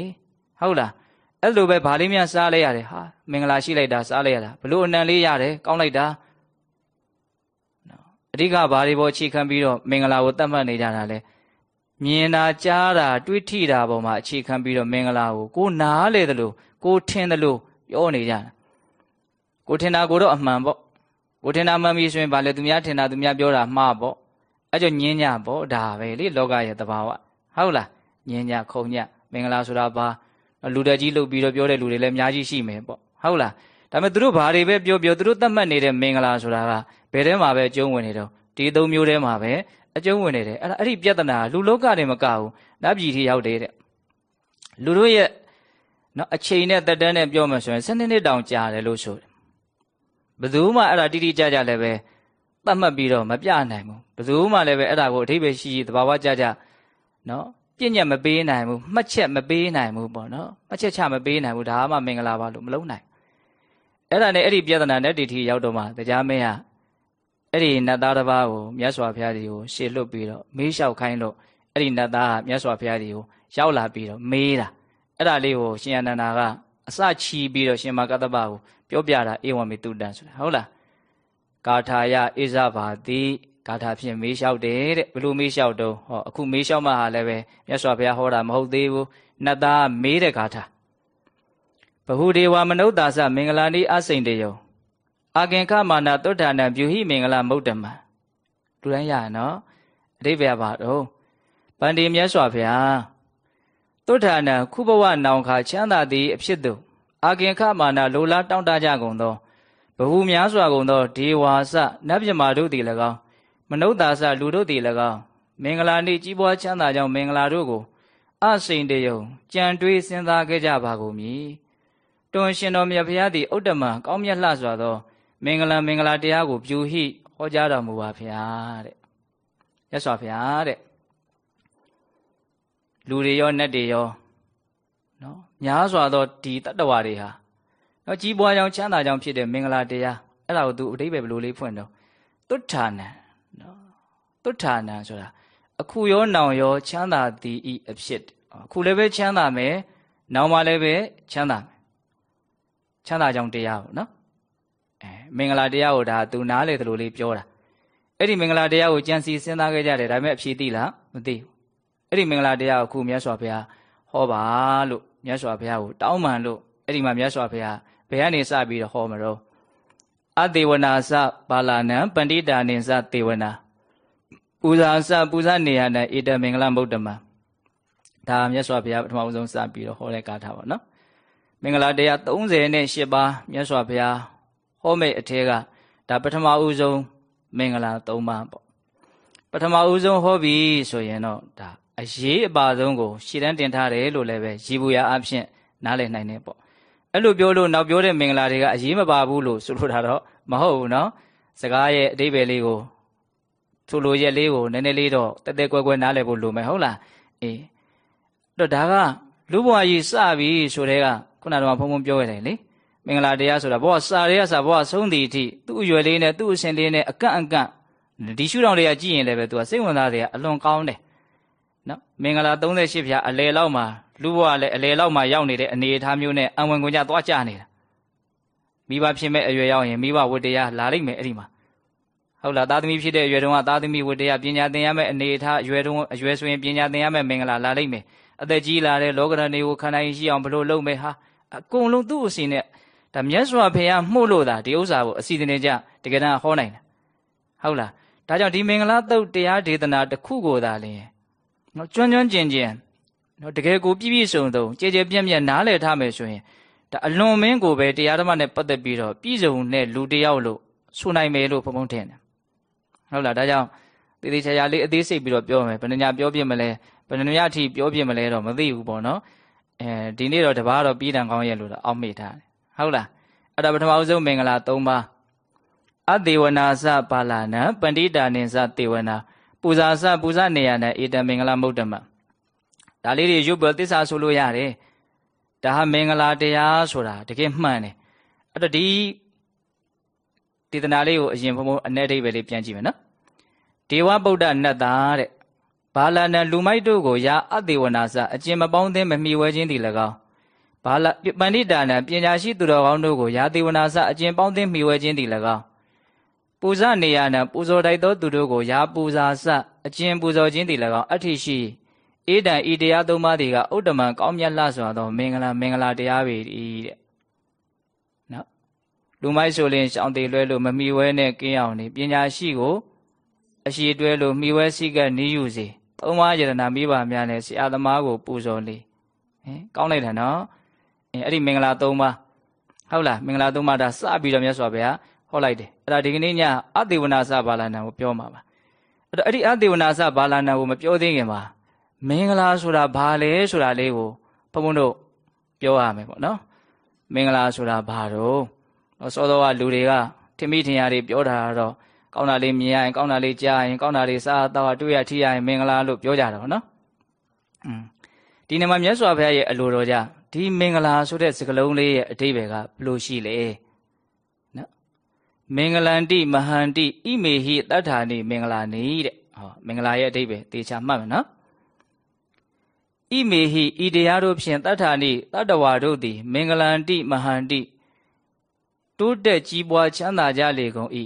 S1: ဟုတ်လားအဲ့လိုပဲဗာလေးများစားလိုက်ရတယ်ဟာမင်္ဂလာရှိလိုက်တာစားလိုက်ရတာဘလို့အနံလေးရတယ်ကောင်းလိုက်တာနော်အဓိကဘာတွေပေါ်အခြေခံပြီးတော့မင်္ဂလာကိုတတ်မှတ်နေကြတာလေမြင်တာကြားတာတွေးထိတာပေါ်မှာအခြေခံပြီးတော့မင်္ဂလာကိုကိုနားလေတယ်လို့ကိုထင်တယ်လို့ပြောနေကြတာကိုထင်တာကိုတော့အမှန်ပေါ့ကိုထင်တာမှန်ပြီဆိုရင်ဗာလေသူများထင်တာသူများပြောတာမှားပေါ့အဲ့ကြောင့်ညင်းညပေါ့ဒါပဲလေလောကရဲ့သဘာဝဟုတ်လား ညင်းညခုံညမင်္ဂလာဆိုတာဘာလူတက်ကြီးလုပ်ပြီးတော့ပြောတဲ့လူတွေလည်းအများကြီးရှိမယ်ပေါ့ဟုတ်လားဒါပေမဲ့သူတို့ဘာတွေပဲပြောပြောသူတို့သတ်မှတ်နေတဲ့မင်္ဂလာဆိုတာကဘယ်ထဲမှာပဲအကျုံးဝင်နေတော့ဒီသုံးမျိုးထဲမှာပဲအကျုံးဝင်နေတယ်အဲ့ဒါအဲ့ဒီပြဿနာလူလောကတွေမကဘူးနတ်ပြည်ထိရောက်တယ်တဲ့လူတို့ရဲ့နော်အချိန်နဲ့တက်တန်းနဲ့ပြောမှဆိုရင်7နှစ်တောင်ကြာတယ်လို့ဆိုတယ်ဘယ်သူမှအဲ့ဒါတိတိကျကျလည်းပဲသတ်မှတ်ပြီးတော့မပြနိုင်ဘူးဘယ်သူမှလည်းပဲအဲ့ဒါကိုအထိပ္ပယ်ရှိရှိသဘာဝကြကြနော် ပြည့်ညက်မပေးနိုင်ဘူးမှတ်ချက်မပေးနိုင်ဘူးပေါ့နော်မှတ်ချက်ချမပေးနိုင်ဘူးဒါမှမင်္ဂလာပါလို့မလုံးနိုင်အဲ့ဒါနဲ့အဲ့ဒီပြဿနာနဲ့တိထီရောက်တော့မှတရားမင်းဟာအဲ့ဒီနတ်သားတစ်ပါးကိုမြတ်စွာဘုရားကြီးကိုရှေ့လွတ်ပြီးတော့မေးလျှောက်ခိုင်းလို့အဲ့ဒီနတ်သားကမြတ်စွာဘုရားကြီးကိုရောက်လာပြီးတော့မေးတာအဲ့ဒါလေးကိုရှင်အနန္ဒာကအစချီပြီးတော့ရှင်မကတ္တပကိုပြောပြတာဧဝံမေတုတံဆိုတာဟုတ်လားကာထာယဣဇဘာတိ ဂါထာဖြင့်မေးလျှောက်တယ်တဲ့ဘလို့မေးလျှောက်တော့ဟောအခုမေးလျှောက်မှဟာလည်းပဲမြတ်စွာဘုရားဟောတာမဟုတ်သေးဘူးနတ်သားမေးတဲ့ဂါထာဘဟုဒေဝမနုဿာသမင်္ဂလာနိအစိန်တယောအာကင်ခမာနာသုဋ္ဌာနံပြုဟိမင်္ဂလာမုဒ္ဓမံလူတိုင်းရနော်အတိပ္ပယ်ပါတော့ဗန္ဒီမြတ်စွာဘုရားသုဋ္ဌာနံခုဘဝနောင်ခါချမ်းသာသည်အဖြစ်သို့အာကင်ခမာနာလိုလားတောင်းတကြကုန်သောဘဟုများစွာကုန်သောဒေဝါစနတ်မြမာတို့သည်၎င်း မနုဿာစလူတို့သည်၎င်းမင်္ဂလာနေ့ကြီးပွားချမ်းသာကြောင်းမင်္ဂလာတို့ကိုအစိန်တယုံကြံတွေးစဉ်းစားခဲ့ကြပါကုန်မည်တွန်ရှင်တော်မြတ်ဘုရားသည်ဥတ္တမကောင်းမြတ်လှစွာသော မင်္ဂလာမင်္ဂလာတရားကိုပြုဟိဟောကြားတော်မူပါဗျာတဲ့ရသော်ဗျာတဲ့လူတွေရောနတ်တွေရောနော်များစွာသောဒီတတ္တဝါတွေဟာနော်ကြီးပွားကြောင်းချမ်းသာကြောင်းဖြစ်တဲ့မင်္ဂလာတရားအဲ့ဒါကိုသူအတိပ္ပယ်ဘယ်လိုလေးဖွင့်တော့တုဋ္ဌာနံနော် တုဋ္ဌာနံဆိုတာအခုရောနောင်ရောချမ်းသာသည်ဤအဖြစ်အခုလည်းပဲချမ်းသာမယ်နောင်မှလည်းပဲချမ်းသာမယ်ချမ်းသာကြောင်းတရားပေါ့နော်အဲမင်္ဂလာတရားကိုဒါသူနားလေသလိုလေးပြောတာအဲ့ဒီမင်္ဂလာတရားကိုကြံစီစဉ်းစားခဲ့ကြတယ်ဒါပေမဲ့အဖြေသိလားမသိဘူးအဲ့ဒီမင်္ဂလာတရားကိုအခုမြတ်စွာဘုရားဟောပါလို့မြတ်စွာဘုရားကိုတောင်းပန်လို့အဲ့ဒီမှာမြတ်စွာဘုရားဘယ်ကနေစပြီးတော့ဟောမလို့အသေဝနာစပါဠနံပန္တိတာနိစသေဝနာ ပူဇာစပူဇာနေရတဲ့ဧတမင်္ဂလမုဒ္ဓမဒါမြတ်စွာဘုရားပထမဆုံးစပြီးတော့ဟောတဲ့ကာထာပါနော်မင်္ဂလာတရား38ပါးမြတ်စွာဘုရားဟောမိတ်အထက်ကဒါပထမဦးဆုံးမင်္ဂလာ3ပါးပေါ့ပထမဦးဆုံးဟောပြီဆိုရင်တော့ဒါအရေးအပါဆုံးကိုရှည်တန်းတင်ထားတယ်လို့လည်းပဲရည်ဘူးရာအဖြစ်နားလည်နိုင်တယ်ပေါ့အဲ့လိုပြောလို့နောက်ပြောတဲ့မင်္ဂလာတွေကအရေးမပါဘူးလို့ဆိုလိုတာတော့မဟုတ်ဘူးเนาะစကားရဲ့အတိပ္ပယ်လေးကို ဆိုလိုရက်လေးကိုနည်းနည်းလေးတော့တက်တက်ကွဲကွဲနားလည်ဖို့လိုမယ်ဟုတ်လားအေးတော့ဒါကလူဘဝကြီးစပြီဆိုတဲ့ကခုနကတော့ဘုံဘုံပြောရတယ်လေမင်္ဂလာတရားဆိုတာဘဝစာရဲစာဘဝဆုံးသည့်အထိသူ့အရွယ်လေးနဲ့သူ့အရှင်လေးနဲ့အကန့်အကန့်ဒီရှုထောင့်တွေကကြည့်ရင်လည်းပဲသူကစိတ်ဝင်စားတဲ့အလွန်ကောင်းတယ်နော်မင်္ဂလာ38ဖြာအလေလောက်မှာလူဘဝလည်းအလေလောက်မှာရောက်နေတဲ့အနေအထားမျိုးနဲ့အံဝင်ခွင်ကြသွားကြနေတာမိဘဖြစ်မဲ့အရွယ်ရောက်ရင်မိဘဝတ္တရားလာလိမ့်မယ်အဲ့ဒီမှာ ဟုတ်လားသားသမီးဖြစ်တဲ့အရွယ်တုန်းကသားသမီးဝတ္တရားပညာသင်ရမယ့်အနေအထားအရွယ်တုန်းအရွယ်ဆိုရင်ပညာသင်ရမယ့်မင်္ဂလာလာလိမ့်မယ်အသက်ကြီးလာတဲ့လောကရဏတွေကိုခန္ဓာရင်ရှိအောင်ဘလို့လုပ်မယ်ဟာအကုန်လုံးသူ့အစီနဲ့ဒါမြတ်စွာဘုရားမှုလို့တာဒီဥစ္စာကိုအစီအစဉ်ကြတကယ်တမ်းဟောနိုင်တာဟုတ်လားဒါကြောင့်ဒီမင်္ဂလာသုတ်တရားဒေသနာတစ်ခုကိုသာလင်နော်ကျွမ်းကျွမ်းကျင်ကျင်နော်တကယ်ကိုပြည့်ပြည့်စုံစုံကြည်ကြည်ပြည့်ပြည့်နားလည်ထားမယ်ဆိုရင်ဒါအလွန်မင်းကိုပဲတရားဓမ္မနဲ့ပတ်သက်ပြီးတော့ပြည့်စုံတဲ့လူတယောက်လို့ဆိုနိုင်မယ်လို့ဘုံဘုံထင်တယ် ဟုတ်လားဒါကြောင့်တည်တည်ချာချာလေးအသေးစိတ်ပြီးတော့ပြောမယ်ဘယ်နှညာပြောပြမလဲဘယ်နှညာအထိပြောပြမလဲတော့မသိဘူးပေါ့နော်အဲဒီနေ့တော့တပားတော့ပြီးတန်ကောင်းရဲ့လို့တော့အောက်မေ့ထားတယ်ဟုတ်လားအဲ့ဒါပထမဆုံးမင်္ဂလာ၃ပါးအသေဝနာစပါဠနံပန္တိတာနိစသေဝနာပူဇာစပူဇာနေရနဲ့ဧတမင်္ဂလာမုဒ္ဓမဒါလေးတွေရုပ်ပေါ်သစ္စာဆိုလို့ရတယ်ဒါဟာမင်္ဂလာတရားဆိုတာတကယ်မှန်တယ်အဲ့တော့ဒီ ဒေသနာလေးကိုအရင်ဘုံဘုံအ내အဓိပ္ပာယ်လေးပြန်ကြည့်မယ်နော်ဒေဝဗုဒ္ဓနတ်သားတဲ့ဘာလာနလူမိုက်တို့ကိုယာအသေဝနာစအကျင်မပေါင်းသင်းမမီဝဲခြင်းတည်၎င်းဘာလပန္နိတာနံပညာရှိသူတော်ကောင်းတို့ကိုယာသေဝနာစအကျင်ပေါင်းသင်းမိဝဲခြင်းတည်၎င်းပူဇနေရနံပူဇော်တိုက်သောသူတို့ကိုယာပူဇာစအကျင်ပူဇော်ခြင်းတည်၎င်းအထိရှိဧတံဤတရားသုံးပါးတွေကဥဒ္ဓမံကောင်းမြတ်လှစွာသောမင်္ဂလာမင်္ဂလာတရားပေ၏တဲ့နော် လူမိုက်ဆိုရင်ရှောင်းသေးလွဲလို့မမိဝဲနဲ့ကင်းအောင်နေပညာရှိကိုအရှိတွဲလို့မိဝဲစိကနီးယူစေသုံးပါးယတနာမိဘများနဲ့ဆရာသမားကိုပူဇော်လေဟင်ကောင်းလိုက်တာနော်အဲအဲ့ဒီမင်္ဂလာ၃ပါးဟုတ်လားမင်္ဂလာ၃ပါးဒါစပြီးတော့မြတ်စွာဘုရားဟောလိုက်တယ်အဲ့ဒါဒီကနေ့ညအသေဝနာစဘာလာနံကိုပြောမှာပါအဲ့တော့အဲ့ဒီအသေဝနာစဘာလာနံကိုမပြောသေးခင်မှာမင်္ဂလာဆိုတာဘာလဲဆိုတာလေးကိုဘုံဘုံတို့ပြောရမယ်ပေါ့နော်မင်္ဂလာဆိုတာဘာတော့ စောစောကလူတွေကထင်မိထင်ရတွေပြောတာတော့ကောင်းတာလေးမြင်ရရင်ကောင်းတာလေးကြားရင်ကောင်းတာလေးစားတော့တွေ့ရထိရရင်မင်္ဂလာလို့ပြောကြတာပေါ့နော်อืมဒီနေ့မှာမြတ်စွာဘုရားရဲ့အလိုတော်ကြဒီမင်္ဂလာဆိုတဲ့စကားလုံးလေးရဲ့အဓိပ္ပာယ်ကဘယ်လိုရှိလဲနော်မင်္ဂလန္တိမဟန္တိဣမေဟိတတ္ထာနိမင်္ဂလာနိတဲ့ဟောမင်္ဂလာရဲ့အဓိပ္ပာယ်တေချာမှတ်မယ်နော်ဣမေဟိဤတရားတို့ဖြင့်တတ္ထာနိတတ္တဝါတို့သည် မင်္ဂလန္တိမဟန္တိ တိုးတက်ကြီးပွားချမ်းသာကြလေကုန်၏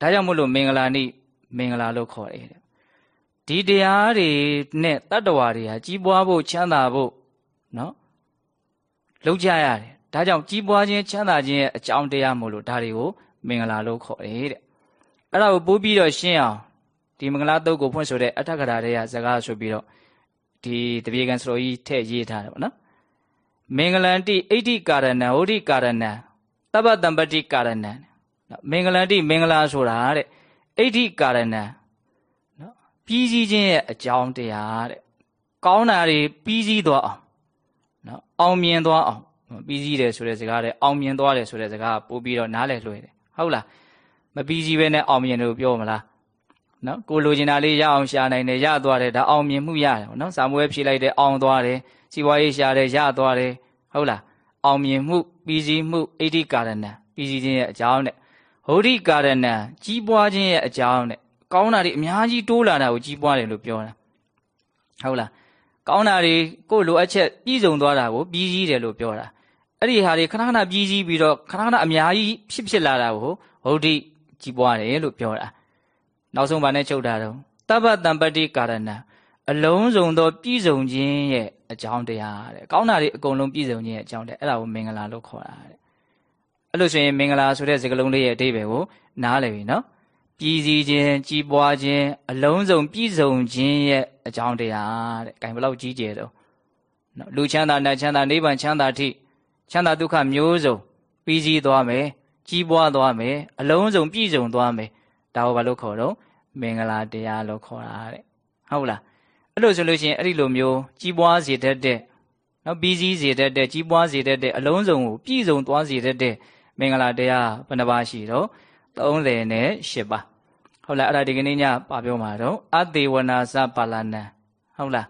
S1: ဒါကြောင့်မို့လို့မင်္ဂလာနိမင်္ဂလာလို့ခေါ်တယ်ဒီတရားတွေနဲ့တတ္တဝါတွေဟာကြီးပွားဖို့ချမ်းသာဖို့နော်လုပ်ကြရတယ်ဒါကြောင့်ကြီးပွားခြင်းချမ်းသာခြင်းရဲ့အကြောင်းတရားမို့လို့ဒါတွေကိုမင်္ဂလာလို့ခေါ်တယ်တဲ့အဲ့ဒါကိုပို့ပြီးတော့ရှင်းအောင်ဒီမင်္ဂလာတုတ်ကိုဖွင့်ဆိုတဲ့အထက်ကရာတွေကစကားဆိုပြီးတော့ဒီတပြေကံစတော်ကြီးထည့်ရေးထားတယ်ပေါ့နော်မင်္ဂလန္တိအိဋ္ဌိကာရဏံဟောတိကာရဏံ တပ္ပတံပတိကာရဏံမင်္ဂလန္တိမင်္ဂလာဆိုတာတဲ့အိဋ္ဌိကာရဏံနော်ပြီးစည်းခြင်းရဲ့အကြောင်းတရားတဲ့ကောင်းတာတွေပြီးစည်းသွားအောင်နော်အောင်မြင်သွားအောင်ပြီးစည်းတယ်ဆိုတဲ့စကားတဲ့အောင်မြင်သွားတယ်ဆိုတဲ့စကားပို့ပြီးတော့နားလည်လွှဲတယ်ဟုတ်လားမပြီးစည်းပဲနဲ့အောင်မြင်လို့ပြောမလားနော်ကိုလိုချင်တာလေးရအောင်ရှာနိုင်တယ်ရသွားတယ်ဒါအောင်မြင်မှုရတယ်နော်စာမွေးဖြေလိုက်တယ်အောင်သွားတယ်စီပွားရေးရှာတယ်ရသွားတယ်ဟုတ်လား အောင်မြင်မှုပြီးစည်းမှုအိဋ္ဌိကာရဏပြီးစည်းခြင်းရဲ့အကြောင်းတဲ့ဟောရိကာရဏကြီးပွားခြင်းရဲ့အကြောင်းတဲ့ကောင်းတာတွေအများကြီးတိုးလာတာကိုကြီးပွားတယ်လို့ပြောတာဟုတ်လားကောင်းတာတွေကိုလိုအပ်ချက်ပြည့်စုံသွားတာကိုပြီးစည်းတယ်လို့ပြောတာအဲ့ဒီဟာတွေခဏခဏပြီးစည်းပြီးတော့ခဏခဏအများကြီးဖြစ်ဖြစ်လာတာကိုဟောရိကြီးပွားတယ်လို့ပြောတာနောက်ဆုံးဗာနဲ့ချုပ်တာတော့တပ္ပတံပတိကာရဏအလုံးစုံသော ပြည့်စုံခြင်းရဲ့ အကြောင်းတရားတဲ့ကောင်းတာတွေအကုန်လုံးပြည့်စုံခြင်းရဲ့အကြောင်းတဲ့အဲ့ဒါကိုမင်္ဂလာလို့ခေါ်တာတဲ့အဲ့လိုဆိုရင်မင်္ဂလာဆိုတဲ့စကားလုံးလေးရဲ့အဓိပ္ပာယ်ကိုနားလည်ပြီနော်ပြည်စည်းခြင်းကြီးပွားခြင်းအလုံးစုံပြည့်စုံခြင်းရဲ့အကြောင်းတရားတဲ့။ဂိုင်ဘလောက်ကြီးကျယ်တော့နော်လူချမ်းသာနတ်ချမ်းသာနိဗ္ဗာန်ချမ်းသာထိချမ်းသာဒုက္ခမျိုးစုံပြီးစည်းသွားမယ်ကြီးပွားသွားမယ်အလုံးစုံပြည့်စုံသွားမယ်ဒါကိုဘာလို့ခေါ်တော့မင်္ဂလာတရားလို့ခေါ်တာတဲ့ဟုတ်လား အဲ့လိုဆိုလို့ရှိရင်အဲ့ဒီလိုမျိုးကြီးပွားစေတတ်တဲ့နော်ပြီးစည်းစေတတ်တဲ့ကြီးပွားစေတတ်တဲ့အလုံးစုံကိုပြည့်စုံသွားစေတတ်တဲ့မင်္ဂလာတရားဘယ်နှပါရှိတော့30နဲ့8ပါဟုတ်လားအဲ့ဒါဒီကနေ့ညပါပြောမှာတော့အသေးဝနာစပါဠနံဟုတ်လား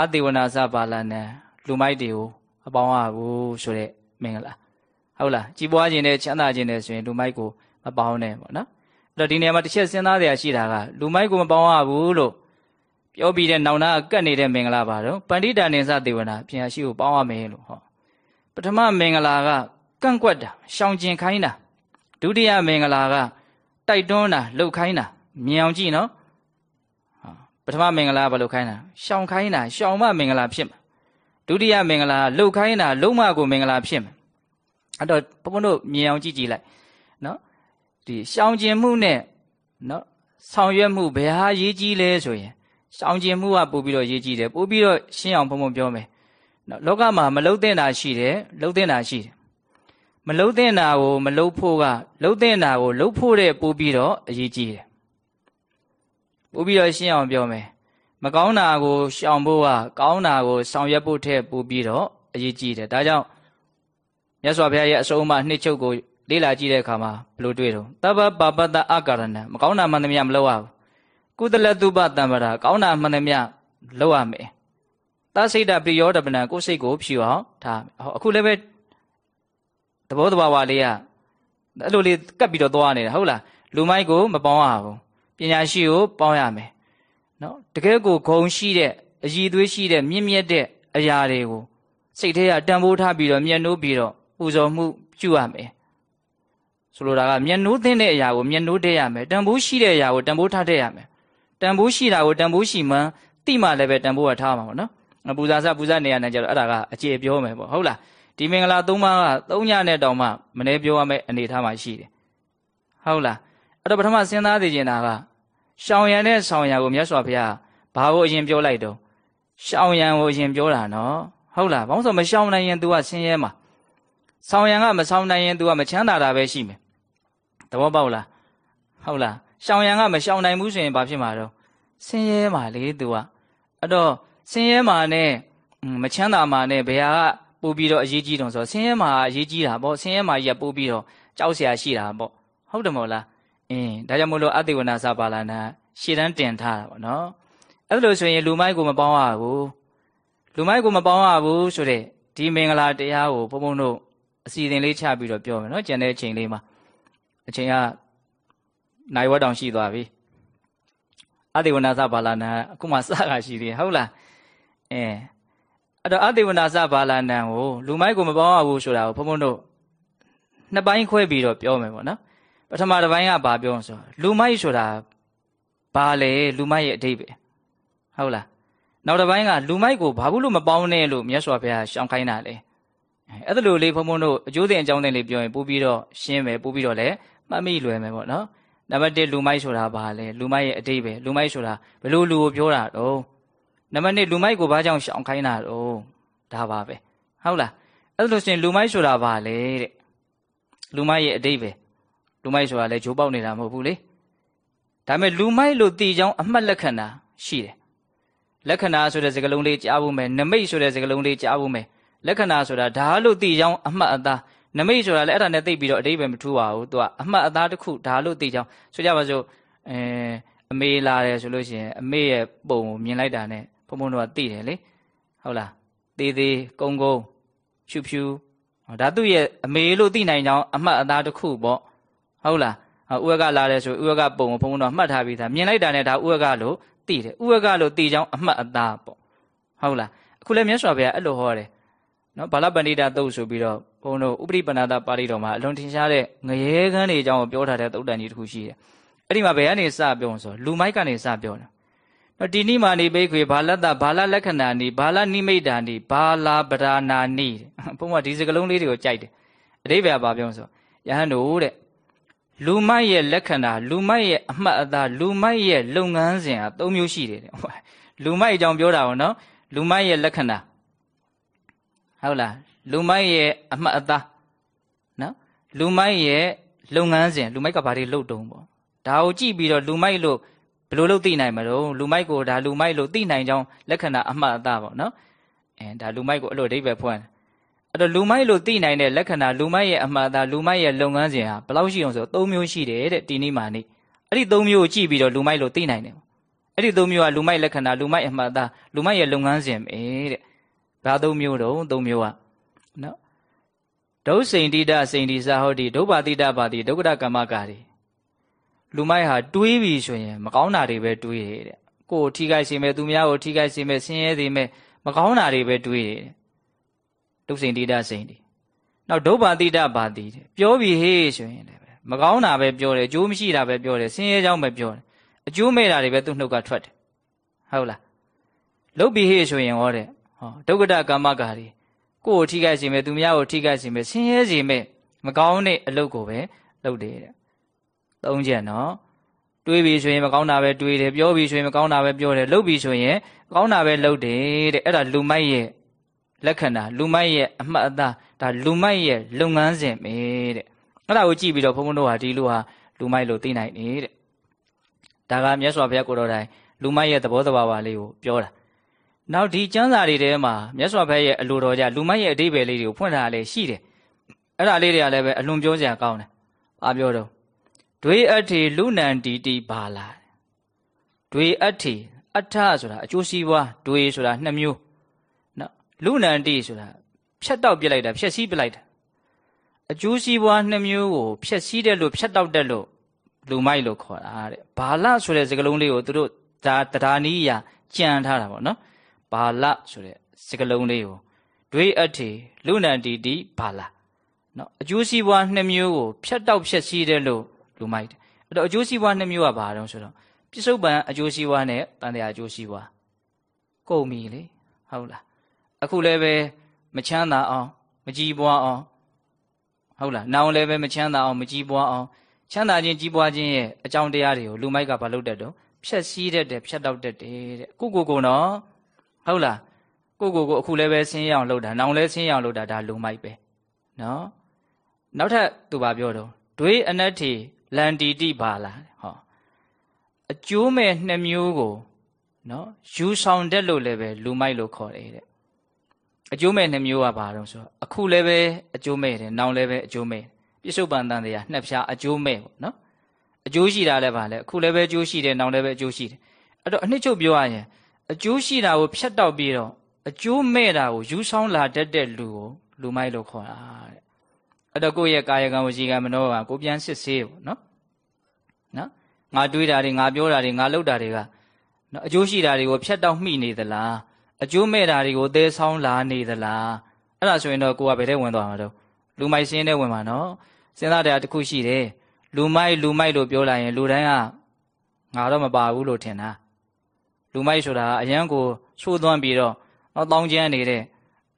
S1: အသေးဝနာစပါဠနံလူမိုက်တွေကိုအပေါင်းရဘူးဆိုတဲ့မင်္ဂလာဟုတ်လားကြီးပွားခြင်းနဲ့ချမ်းသာခြင်းနဲ့ဆိုရင်လူမိုက်ကိုမပေါင်းနဲ့ပေါ့နော်အဲ့တော့ဒီနေရာမှာတစ်ချက်စဉ်းစားရရှိတာကလူမိုက်ကိုမပေါင်းရဘူးလို့ ပြောပြီးတဲ့နောင်နာကတ်နေတဲ့မင်္ဂလာပါတော့ပန္တိတာနိသသေဝနာပြင်ရှိကိုပေါင်းရမယ်လို့ဟောပထမမင်္ဂလာကကန့်ကွက်တာရှောင်ကျင်ခိုင်းတာဒုတိယမင်္ဂလာကတိုက်တွန်းတာလှုပ်ခိုင်းတာမြင်အောင်ကြည့်နော်ပထမမင်္ဂလာဘာလှုပ်ခိုင်းတာရှောင်ခိုင်းတာရှောင်မမင်္ဂလာဖြစ်မှာဒုတိယမင်္ဂလာလှုပ်ခိုင်းတာလုံးမကိုမင်္ဂလာဖြစ်မှာအဲ့တော့ဘုန်းဘုန်းတို့မြင်အောင်ကြည့်ကြည့်လိုက်နော်ဒီရှောင်ကျင်မှုနဲ့နော်ဆောင်ရွက်မှုဘယ်ဟာရေးကြီးလဲဆိုရင် ရှောင်ကျင်မှုကပို့ပြီးတော့ရေးကြီးတယ်ပို့ပြီးတော့ရှင်းအောင်ဘုံဘုံပြောမယ်နော်လောကမှာမလုံးတဲ့တာရှိတယ်လုံးတဲ့တာရှိတယ်မလုံးတဲ့တာကိုမလုံးဖို့ကလုံးတဲ့တာကိုလုံးဖို့တဲ့ပို့ပြီးတော့အရေးကြီးတယ်ပို့ပြီးတော့ရှင်းအောင်ပြောမယ်မကောင်းတာကိုရှောင်ဖို့ကကောင်းတာကိုဆောင်ရွက်ဖို့ထက်ပို့ပြီးတော့အရေးကြီးတယ်ဒါကြောင့်မြတ်စွာဘုရားရဲ့အဆုံးအမနှစ်ချုပ်ကိုလေ့လာကြည့်တဲ့အခါမှာဘယ်လိုတွေ့တော့တပ္ပပပတ္တအကာရဏမကောင်းတာမှန်သမျှမလုပ်ရဘူး ကုသလတုပတံပရာကောင်းတာမှန်သမျှလုပ်ရမယ်သစိတ်တပရိယောတပနံကိုယ်စိတ်ကိုဖြူအောင်ထားဟောအခုလည်းပဲသဘောတဘာဝလေးကအဲ့လိုလေးကပ်ပြီးတော့သွားနေတာဟုတ်လားလူမိုက်ကိုမပေါင်းရဘူးပညာရှိကိုပေါင်းရမယ်နော်တကယ်ကိုဂုံရှိတဲ့အည်သွေးရှိတဲ့မြင့်မြတ်တဲ့အရာတွေကိုစိတ်ထဲကတန်ဖိုးထားပြီးတော့မျက်နှိုးပြီးတော့ပူဇော်မှုပြုရမယ်ဆိုလိုတာကမျက်နှိုးသင့်တဲ့အရာကိုမျက်နှိုးတဲ့ရမယ်တန်ဖိုးရှိတဲ့အရာကိုတန်ဖိုးထားတဲ့ရမယ် တန်ဖိုးရှိတာကိုတန်ဖိုးရှိမှန်းတိမှလည်းပဲတန်ဖိုးကထားမှာပေါ့နော်ပူဇာစပူဇာနေရနေကြတော့အဲ့ဒါကအကျေပြောမယ်ပေါ့ဟုတ်လားဒီမင်္ဂလာသုံးပါးကသုံးညနဲ့တောင်မှမနေပြောရမယ့်အနေထားမှာရှိတယ်ဟုတ်လားအဲ့တော့ပထမစဉ်းစားသိချင်တာကရှောင်ရံတဲ့ဆောင်ရံကိုမြတ်စွာဘုရားဘာကိုအရင်ပြောလိုက်တော့ရှောင်ရံကိုအရင်ပြောတာနော်ဟုတ်လားဘာလို့ဆိုမရှောင်နိုင်ရင် तू ကဆင်းရဲမှာဆောင်ရံကမဆောင်နိုင်ရင် तू ကမချမ်းသာတာပဲရှိမယ်သဘောပေါက်လားဟုတ်လား ရှောင်ရံကမရှောင်နိုင်ဘူးဆိုရင်ဘာဖြစ်မှာတော့ဆင်းရဲမှာလေ तू ကအဲ့တော့ဆင်းရဲမှာနဲ့မချမ်းသာမှာနဲ့ဘယ်ဟာကပို့ပြီးတော့အရေးကြီးတုံဆိုဆင်းရဲမှာအရေးကြီးတာပေါ့ဆင်းရဲမှာကြီးကပို့ပြီးတော့ကြောက်เสียရှိတာပေါ့ဟုတ်တယ်မို့လားအင်းဒါကြောင့်မို့လို့အတိဝနာစပါလာနာရှေ့တန်းတင်ထားတာပေါ့နော်အဲ့လိုဆိုရင်လူမိုက်ကိုမပေါင်းရဘူးလူမိုက်ကိုမပေါင်းရဘူးဆိုတဲ့ဒီမင်္ဂလာတရားကိုဘုံဘုံတို့အစီအစဉ်လေးချပြီးတော့ပြောမယ်နော်ကျန်တဲ့အချိန်လေးမှာအချိန်က နိုင်ဝတ်တောင်ရှိသွားပြီအတိဝနာစပါလာနာအခုမှစကရှိသေးဟုတ်လားအဲအဲ့တော့အတိဝနာစပါလာနာကိုလူမိုက်ကိုမပေါင်းရဘူးဆိုတာကိုဘုံဘုံတို့နှစ်ပိုင်းခွဲပြီးတော့ပြောမယ်ပေါ့နော်ပထမတစ်ပိုင်းကဘာပြောဆိုလူမိုက်ဆိုတာဘာလဲလူမိုက်ရဲ့အဓိပ္ပာယ်ဟုတ်လားနောက်တစ်ပိုင်းကလူမိုက်ကိုဘာဘူးလို့မပေါင်းနဲ့လို့မြတ်စွာဘုရားရှောင်ခိုင်းတာလေအဲ့ဒါလိုလေးဘုံဘုံတို့အကျိုးတင်အကြောင်းတင်လေးပြောရင်ပို့ပြီးတော့ရှင်းမယ်ပို့ပြီးတော့လည်းမှတ်မိလွယ်မယ်ပေါ့နော် နံပါတ်1လူမိုက်ဆိုတာဘာလဲလူမိုက်ရဲ့အတိတ်ပဲလူမိုက်ဆိုတာဘလို့လူကိုပြောတာတော့နံပါတ်2လူမိုက်ကိုဘာကြောင့်ရှောင်ခိုင်းတာတော့ဒါပါပဲဟုတ်လားအဲ့လိုဆိုရင်လူမိုက်ဆိုတာဘာလဲတဲ့လူမိုက်ရဲ့အတိတ်ပဲလူမိုက်ဆိုတာလည်းဂျိုးပေါက်နေတာမဟုတ်ဘူးလေဒါပေမဲ့လူမိုက်လို့တည်ကြောင်းအမှတ်လက္ခဏာရှိတယ်လက္ခဏာဆိုတဲ့စကားလုံးလေးကြားဖို့မယ်နမိတ်ဆိုတဲ့စကားလုံးလေးကြားဖို့မယ်လက္ခဏာဆိုတာဒါလို့တည်ကြောင်းအမှတ်အသား နမိတ်ဆိုတာလည်းအဲ့ဒါနဲ့သိပြီးတော့အတိပယ်မထူပါဘူးသူကအမှတ်အသားတစ်ခုဒါလို့သိကြောင်းဆိုကြပါစို့အဲအမေလာတယ်ဆိုလို့ရှိရင်အမေရဲ့ပုံကိုမြင်လိုက်တာနဲ့ဘုံဘုံတို့ကသိတယ်လေဟုတ်လားသေးသေးကုန်းကုန်းဖြူဖြူဒါသူ့ရဲ့အမေလို့သိနိုင်ကြောင်းအမှတ်အသားတစ်ခုပေါ့ဟုတ်လားဥဝကလာတယ်ဆိုဥဝကပုံကိုဘုံဘုံတို့မှတ်ထားပြီးသားမြင်လိုက်တာနဲ့ဒါဥဝကလို့သိတယ်ဥဝကလို့သိကြောင်းအမှတ်အသားပေါ့ဟုတ်လားအခုလည်းမြတ်စွာဘုရားအဲ့လိုဟောတယ်နော်ဘာလပဏိတာတုတ်ဆိုပြီးတော့ ဘုန်းတို့ဥပရိပဏာတပါဠိတော်မှာအလွန်ထင်ရှားတဲ့ငရေခန်းတွေအကြောင်းကိုပြောထားတဲ့သုတ်တန်ကြီးတစ်ခုရှိတယ်အဲ့ဒီမှာဘယ်ကနေစပြောဆိုလူမိုက်ကနေစပြောတယ်နော်ဒီနိမာနိဘိခွေဘာလတ္တဘာလလက္ခဏာနိဘာလနိမိတ်တာနိဘာလာပဒါနာနိဘုန်းကဒီစကလုံးလေးတွေကိုကြိုက်တယ်အဓိပ္ပာယ်ဘာပြောဆိုယဟန်တို့တဲ့လူမိုက်ရဲ့လက္ခဏာလူမိုက်ရဲ့အမှတ်အသားလူမိုက်ရဲ့လုပ်ငန်းစဉ်ဟာ၃မျိုးရှိတယ်တဲ့လူမိုက်အကြောင်းပြောတာပေါ့နော်လူမိုက်ရဲ့လက္ခဏာဟုတ်လား လူမိုက်ရဲ့အမှတ်အသားနော်လူမိုက်ရဲ့လုပ်ငန်းစဉ်လူမိုက်ကဘာတွေလုပ်တုံးပေါ့ဒါကိုကြည့်ပြီးတော့လူမိုက်လို့ဘယ်လိုလုပ်သိနိုင်မလို့လူမိုက်ကိုဒါလူမိုက်လို့သိနိုင်ကြောင်းလက္ခဏာအမှတ်အသားပေါ့နော်အဲဒါလူမိုက်ကိုအဲ့လိုအဓိပ္ပာယ်ဖွင့်အဲ့တော့လူမိုက်လို့သိနိုင်တဲ့လက္ခဏာလူမိုက်ရဲ့အမှတ်အသားလူမိုက်ရဲ့လုပ်ငန်းစဉ်ဟာဘယ်လောက်ရှိအောင်ဆိုတော့၃မျိုးရှိတယ်တဲ့ဒီနေ့မှနေ့အဲ့ဒီ၃မျိုးကိုကြည့်ပြီးတော့လူမိုက်လို့သိနိုင်တယ်အဲ့ဒီ၃မျိုးကလူမိုက်လက္ခဏာလူမိုက်အမှတ်အသားလူမိုက်ရဲ့လုပ်ငန်းစဉ်ပဲတဲ့ဘာ၃မျိုးတော့၃မျိုးက နော်ဒုစိန်တိတစိန်တိစာဟောတိဒုဗ္ဗတိတပါတိဒုက္ခကမ္မကာရီလူမိုက်ဟာတွေးပြီဆိုရင် မကောင်းတာတွေပဲတွေးတယ်တဲ့ကိုယ်ထိခိုက်စေမယ်သူများကိုထိခိုက်စေမယ်ဆင်းရဲစေမယ်မကောင်းတာတွေပဲတွေးတယ်ဒုစိန်တိတစိန်တိနောက်ဒုဗ္ဗတိတပါတိပြောပြီဟေးဆိုရင်လည်းမကောင်းတာပဲပြောတယ်အကျိုးမရှိတာပဲပြောတယ်ဆင်းရဲကြောင်းပဲပြောတယ်အကျိုးမဲ့တာတွေပဲသူ့နှုတ်ကထွက်တယ်ဟုတ်လားလုတ်ပြီဟေးဆိုရင်ဟောတဲ့ဟောဒုက္ခတကမ္မကာရီ ကိုယ်ကိုထိခိုက်စေမယ်သူများကိုထိခိုက်စေမယ်ဆင်းရဲစေမယ်မကောင်းတဲ့အလုပ်ကိုပဲလုပ်တယ်တဲ့သုံးချက်နော်တွေးပြီဆိုရင်မကောင်းတာပဲတွေးတယ်ပြောပြီဆိုရင်မကောင်းတာပဲပြောတယ်လုပ်ပြီဆိုရင်မကောင်းတာပဲလုပ်တယ်တဲ့အဲ့ဒါလူမိုက်ရဲ့လက္ခဏာလူမိုက်ရဲ့အမှတ်အသားဒါလူမိုက်ရဲ့လုပ်ငန်းစဉ်ပဲတဲ့အဲ့ဒါကိုကြည့်ပြီးတော့ဘုန်းဘုန်းတို့ဟာဒီလူဟာလူမိုက်လို့သိနိုင်နေတဲ့ဒါကမြတ်စွာဘုရားကိုတော်တိုင်လူမိုက်ရဲ့သဘောတဘာဝလေးကိုပြောတာ နောက်ဒီကျမ်းစာတွေထဲမှာမြတ်စွာဘုရားရဲ့အလိုတော်ကြလူမိုက်ရဲ့အဓိပ္ပာယ်လေးတွေကိုဖွင့်ထားတာလည်းရှိတယ်အဲ့ဒါလေးတွေကလည်းပဲအလွန်ပြောစရာကောင်းတယ်။ဘာပြောတော့ဒွေအထေလူနန်တီတီဘာလာဒွေအထေအထဆိုတာအကျိုးစီးပွားဒွေဆိုတာနှစ်မျိုးနော်လူနန်တီဆိုတာဖြတ်တောက်ပြလိုက်တာဖြက်စီးပြလိုက်တာအကျိုးစီးပွားနှစ်မျိုးကိုဖြက်စီးတယ်လို့ဖြတ်တောက်တယ်လို့လူမိုက်လို့ခေါ်တာတဲ့ဘာလဆိုတဲ့စကားလုံးလေးကိုသူတို့ဒါတရားနီးရာကြံထားတာပေါ့နော် ဘာလဆိုတဲ့စကားလုံးလေးကိုဒွေအထေလူနန်တီတီဘာလာနော်အကျိုးစီးပွားနှစ်မျိုးကိုဖြတ်တောက်ဖြက်စီးတယ်လို့လူမိုက်တယ်အဲ့တော့အကျိုးစီးပွားနှစ်မျိုးကဘာတုံးဆိုတော့ပြစ္ဆုတ်ပံအကျိုးစီးပွားနဲ့တန်တရားအကျိုးစီးပွားကုန်ပြီလေဟုတ်လားအခုလည်းပဲမချမ်းသာအောင်မကြည်ပွားအောင်ဟုတ်လားနောင်လည်းပဲမချမ်းသာအောင်မကြည်ပွားအောင်ချမ်းသာခြင်းကြည်ပွားခြင်းရဲ့အကြောင်းတရားတွေကိုလူမိုက်ကဘာလုပ်တတ်တော့ဖြက်စီးတတ်တယ်ဖြတ်တောက်တတ်တယ်တဲ့ကိုကိုကိုနော် ဟုတ်လားကိုကိုကိုအခုလည်းပဲဆင်းရအောင်လုပ်တာနောင်လည်းဆင်းရအောင်လုပ်တာဒါလူမိုက်ပဲနော်နောက်ထပ်သူဘာပြောတော့ဒွေအနတ္တိလန်တီတိပါလာဟောအကျိုးမဲ့နှစ်မျိုးကိုနော်ယူဆောင်တတ်လို့လည်းပဲလူမိုက်လို့ခေါ်တယ်တဲ့အကျိုးမဲ့နှစ်မျိုးကဘာတော့ဆိုအခုလည်းပဲအကျိုးမဲ့တယ်နောင်လည်းပဲအကျိုးမဲ့ပြစ္ဆုတ်ပန်တန်တရားနှစ်ဖြာအကျိုးမဲ့ပေါ့နော်အကျိုးရှိတာလည်းဗာလဲအခုလည်းပဲအကျိုးရှိတယ်နောင်လည်းပဲအကျိုးရှိတယ်အဲ့တော့အနှစ်ချုပ်ပြောရရင် အကျိုးရှိတာကိုဖြတ်တောက်ပြီးတော့အကျိုးမဲ့တာကိုယူဆောင်လာတတ်တဲ့လူကိုလူမိုက်လို့ခေါ်တာတဲ့အဲ့တော့ကိုယ့်ရဲ့ကာယကံဝစီကံမနောကကိုပြန်စစ်ဆေးပေါ့နော်နော်ငါတွေးတာတွေငါပြောတာတွေငါလုပ်တာတွေကနော်အကျိုးရှိတာတွေကိုဖြတ်တောက်မိနေသလားအကျိုးမဲ့တာတွေကိုသဲဆောင်လာနေသလားအဲ့ဒါဆိုရင်တော့ကိုကဘယ်ထဲဝင်သွားမှာတော့လူမိုက်စင်းထဲဝင်မှာနော်စဉ်းစားတရားတစ်ခုရှိတယ်လူမိုက်လူမိုက်လို့ပြောလိုက်ရင်လူတိုင်းကငါတော့မပါဘူးလို့ထင်တာ လူမိုက်ဆိုတာအရန်ကိုချိုးသွမ်းပြီးတော့တော့တောင်းကျမ်းနေတဲ့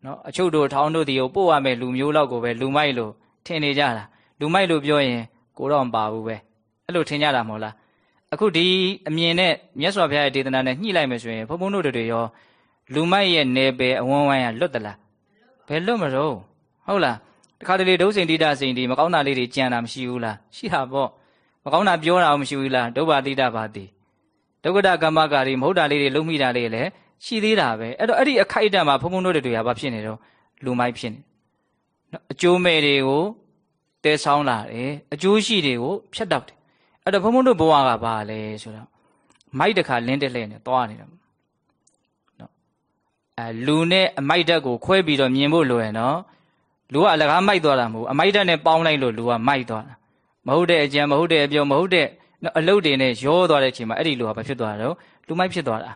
S1: နော်အချုပ်တို့ထောင်းတို့ဒီကိုပို့ရမယ်လူမျိုးလောက်ကိုပဲလူမိုက်လို့ထင်နေကြတာလူမိုက်လို့ပြောရင်ကိုတော့မပါဘူးပဲအဲ့လိုထင်ကြတာမဟုတ်လားအခုဒီအမြင်နဲ့မြတ်စွာဘုရားရဲ့ဒေသနာနဲ့ညှိလိုက်မယ်ဆိုရင်ဘုံဘုံတို့တွေရောလူမိုက်ရဲ့နယ်ပယ်အဝန်းဝိုင်းကလွတ်သလားဘယ်လွတ်မလို့ဟုတ်လားတခါတလေဒုစိန်တိတစိန်တိမကောင်းတာလေးတွေကြံတာမရှိဘူးလားရှိတာပေါ့မကောင်းတာပြောတာမရှိဘူးလားဒုဗ္ဗတိတပါတိ ဒုက္ခတကမ္မကာရီမဟုတ်တာလေးတွေလုံးမိတာလေးလည်းရှိသေးတာပဲအဲ့တော့အဲ့ဒီအခိုက်အတန့်မှာဘုံဘုံတို့တွေကဘာဖြစ်နေတော့လူမိုက်ဖြစ်နေအကျိုးမဲ့တွေကိုတဲဆောင်းလာတယ်အကျိုးရှိတွေကိုဖြတ်တောက်တယ်အဲ့တော့ဘုံဘုံတို့ဘဝကဘာလဲဆိုတော့မိုက်တခါလင်းတက်လှဲ့နေသွားနေတာနော်အဲလူနဲ့အမိုက်တက်ကိုခွဲပြီးတော့မြင်ဖို့လိုရနော်လူကအလကားမိုက်သွားတာမဟုတ်အမိုက်တက်နဲ့ပေါင်းလိုက်လို့လူကမိုက်သွားတာမဟုတ်တဲ့အကြံမဟုတ်တဲ့အပြောမဟုတ်တဲ့ အလုတ်တွေနဲ့ရောသွားတဲ့အချိန်မှာအဲ့ဒီလူကဘာဖြစ်သွားတာတော့လူမိုက်ဖြစ်သွားတာ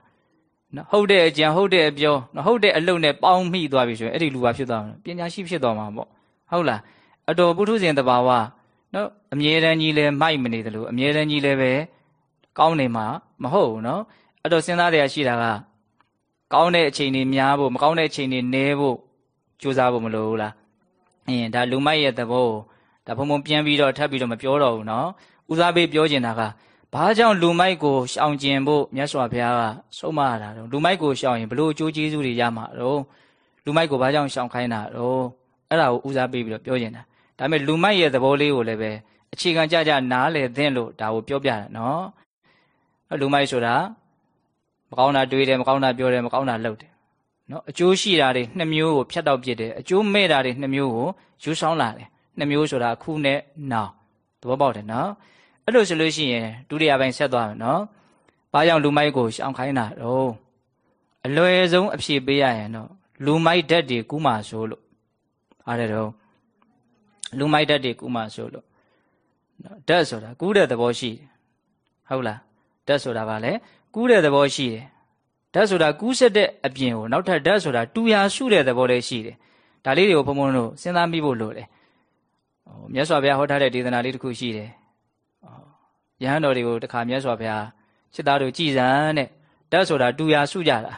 S1: နော်ဟုတ်တဲ့အကြံဟုတ်တဲ့အပြောနော်ဟုတ်တဲ့အလုတ်နဲ့ပေါင်းမိသွားပြီဆိုရင်အဲ့ဒီလူကဖြစ်သွားမှာပညာရှိဖြစ်သွားမှာပေါ့ဟုတ်လားအတော်ပုထုဇဉ်တဘာဝနော်အမြဲတမ်းကြီးလဲမိုက်မနေတယ်လို့အမြဲတမ်းကြီးလဲပဲကောင်းနေမှာမဟုတ်ဘူးနော်အဲ့တော့စဉ်းစားရရှိတာကကောင်းတဲ့အချိန်တွေများဖို့မကောင်းတဲ့အချိန်တွေနည်းဖို့ကြိုးစားဖို့မလိုဘူးလားအင်းဒါလူမိုက်ရဲ့သဘောဒါဘုံဘုံပြန်ပြီးတော့ထပ်ပြီးတော့မပြောတော့ဘူးနော် ဦးစားပေးပြောချင်တာကဘာကြောင့်လူမိုက်ကိုရှောင်ကျင်ဖို့မြတ်စွာဘုရားကဆုံးမရတာတော့လူမိုက်ကိုရှောင်ရင်ဘလို့အကျိုးကျေးဇူးတွေရမှာတော့လူမိုက်ကိုဘာကြောင့်ရှောင်ခိုင်းတာတော့အဲ့ဒါကိုဦးစားပေးပြီးတော့ပြောချင်တာဒါပေမဲ့လူမိုက်ရဲ့သဘောလေးကိုလည်းပဲအခြေခံကြကြနားလေသင့်လို့ဒါကိုပြောပြတာနော်လူမိုက်ဆိုတာမကောင်းတာတွေးတယ်မကောင်းတာပြောတယ်မကောင်းတာလုပ်တယ်နော်အကျိုးရှိတာတွေနှစ်မျိုးကိုဖြတ်တော့ပြစ်တယ်အကျိုးမဲ့တာတွေနှစ်မျိုးကိုယူဆောင်လာတယ်နှစ်မျိုးဆိုတာခုနဲ့နောင်သဘောပေါက်တယ်နော် အဲ့လိုဆိုလို့ရှိရင်ဒုတိယပိုင်းဆက်သွားမယ်နော်ဘာကြောင့်လူမိုက်ကိုရှောင်ခိုင်းတာတော့အလွယ်ဆုံးအဖြေပေးရရင်တော့လူမိုက်ဓာတ်တွေကူးမှဆိုလို့အားတယ်တော့လူမိုက်ဓာတ်တွေကူးမှဆိုလို့ဓာတ်ဆိုတာကူးတဲ့သဘောရှိတယ်ဟုတ်လားဓာတ်ဆိုတာဗာလဲကူးတဲ့သဘောရှိတယ်ဓာတ်ဆိုတာကူးဆက်တဲ့အပြင်ကိုနောက်ထပ်ဓာတ်ဆိုတာတူရာစုတဲ့သဘောလေးရှိတယ်ဒါလေးတွေကိုဘုံဘုံတို့စဉ်းစားမိဖို့လိုတယ်ဟိုမြတ်စွာဘုရားဟောထားတဲ့ဒေသနာလေးတစ်ခုရှိတယ် ယဟန်တော်တွေကိုတခါမြတ်စွာဘုရားစစ်သားတို့ကြည်စံတဲ့ဓာတ်ဆိုတာတူရာစုကြတာ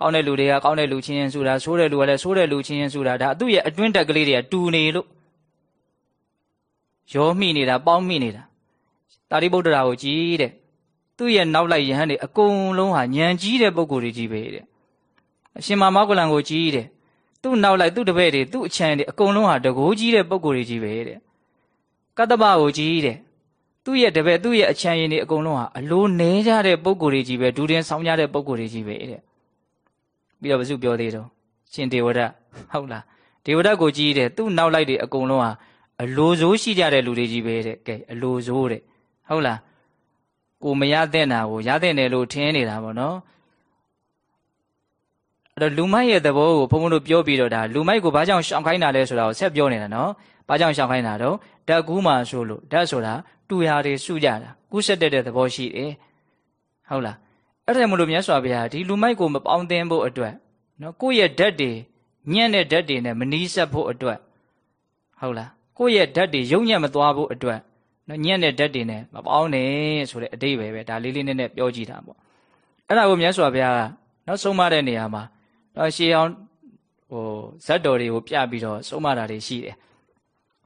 S1: ကောင်းတဲ့လူတွေကကောင်းတဲ့လူချင်းချင်းစုတာဆိုးတဲ့လူကလည်းဆိုးတဲ့လူချင်းချင်းစုတာဒါသူ့ရဲ့အတွင်းတက်ကလေးတွေကတူနေလို့ရောမိနေတာပေါင်းမိနေတာတာရိပုတ္တရာကိုကြည်တဲ့သူ့ရဲ့နောက်လိုက်ယဟန်တွေအကုန်လုံးဟာညံကြီးတဲ့ပုံကိုယ်တွေကြီးပဲတဲ့အရှင်မမောကလန်ကိုကြည်တဲ့သူ့နောက်လိုက်သူ့တပည့်တွေသူ့အချမ်းတွေအကုန်လုံးဟာတကိုးကြီးတဲ့ပုံကိုယ်တွေကြီးပဲတဲ့ကတ္တပကိုကြည်တဲ့ သူ့ရဲ့တပည့်သူ့ရဲ့အချမ်းရည်တွေအကုန်လုံးဟာအလိုနေကြတဲ့ပုံကိုယ်တွေကြီးပဲဒူတင်ဆောင်ကြတဲ့ပုံကိုယ်တွေကြီးပဲတဲ့ပြီးတော့ဘုစုပြောသေးတော့ရှင်ဒေဝဒဟုတ်လားဒေဝဒကိုကြည်တဲ့သူ့နောက်လိုက်တွေအကုန်လုံးဟာအလိုစိုးရှိကြတဲ့လူတွေကြီးပဲတဲ့ကဲအလိုစိုးတဲ့ဟုတ်လားကိုမရတဲ့နာကိုရတဲ့နယ်လို့ထင်းနေတာပေါ့နော်အဲ့တော့လူမိုက်ရဲ့သဘောကိုဘုံဘုံတို့ပြောပြီးတော့ဒါလူမိုက်ကိုဘာကြောင့်ရှောင်ခိုင်းတာလဲဆိုတာကိုဆက်ပြောနေတာနော် ဘာကြောင့်ရှောင်ခိုင်းတာတော့ဓာတ်ကူးမှဆိုလို့ဓာတ်ဆိုတာတူရာတွေစုကြတာကူးဆက်တဲ့သဘောရှိတယ်ဟုတ်လားအဲ့ဒါမလို့မြတ်စွာဘုရားဒီလူမိုက်ကိုမပေါင်းသင်းဖို့အတွက်နော်ကိုယ့်ရဲ့ဓာတ်တွေညံ့တဲ့ဓာတ်တွေနဲ့မနီးစပ်ဖို့အတွက်ဟုတ်လားကိုယ့်ရဲ့ဓာတ်တွေယုံညံ့မသွားဖို့အတွက်နော်ညံ့တဲ့ဓာတ်တွေနဲ့မပေါင်းနဲ့ဆိုတဲ့အတိတ်ပဲပဲဒါလေးလေးနည်းနည်းပြောကြည့်တာပေါ့အဲ့ဒါကိုမြတ်စွာဘုရားကနောက်ဆုံးမတဲ့နေရာမှာတော့ရှေးအောင်ဟိုဇတ်တော်တွေကိုပြပြီးတော့ဆုံးမတာတွေရှိတယ်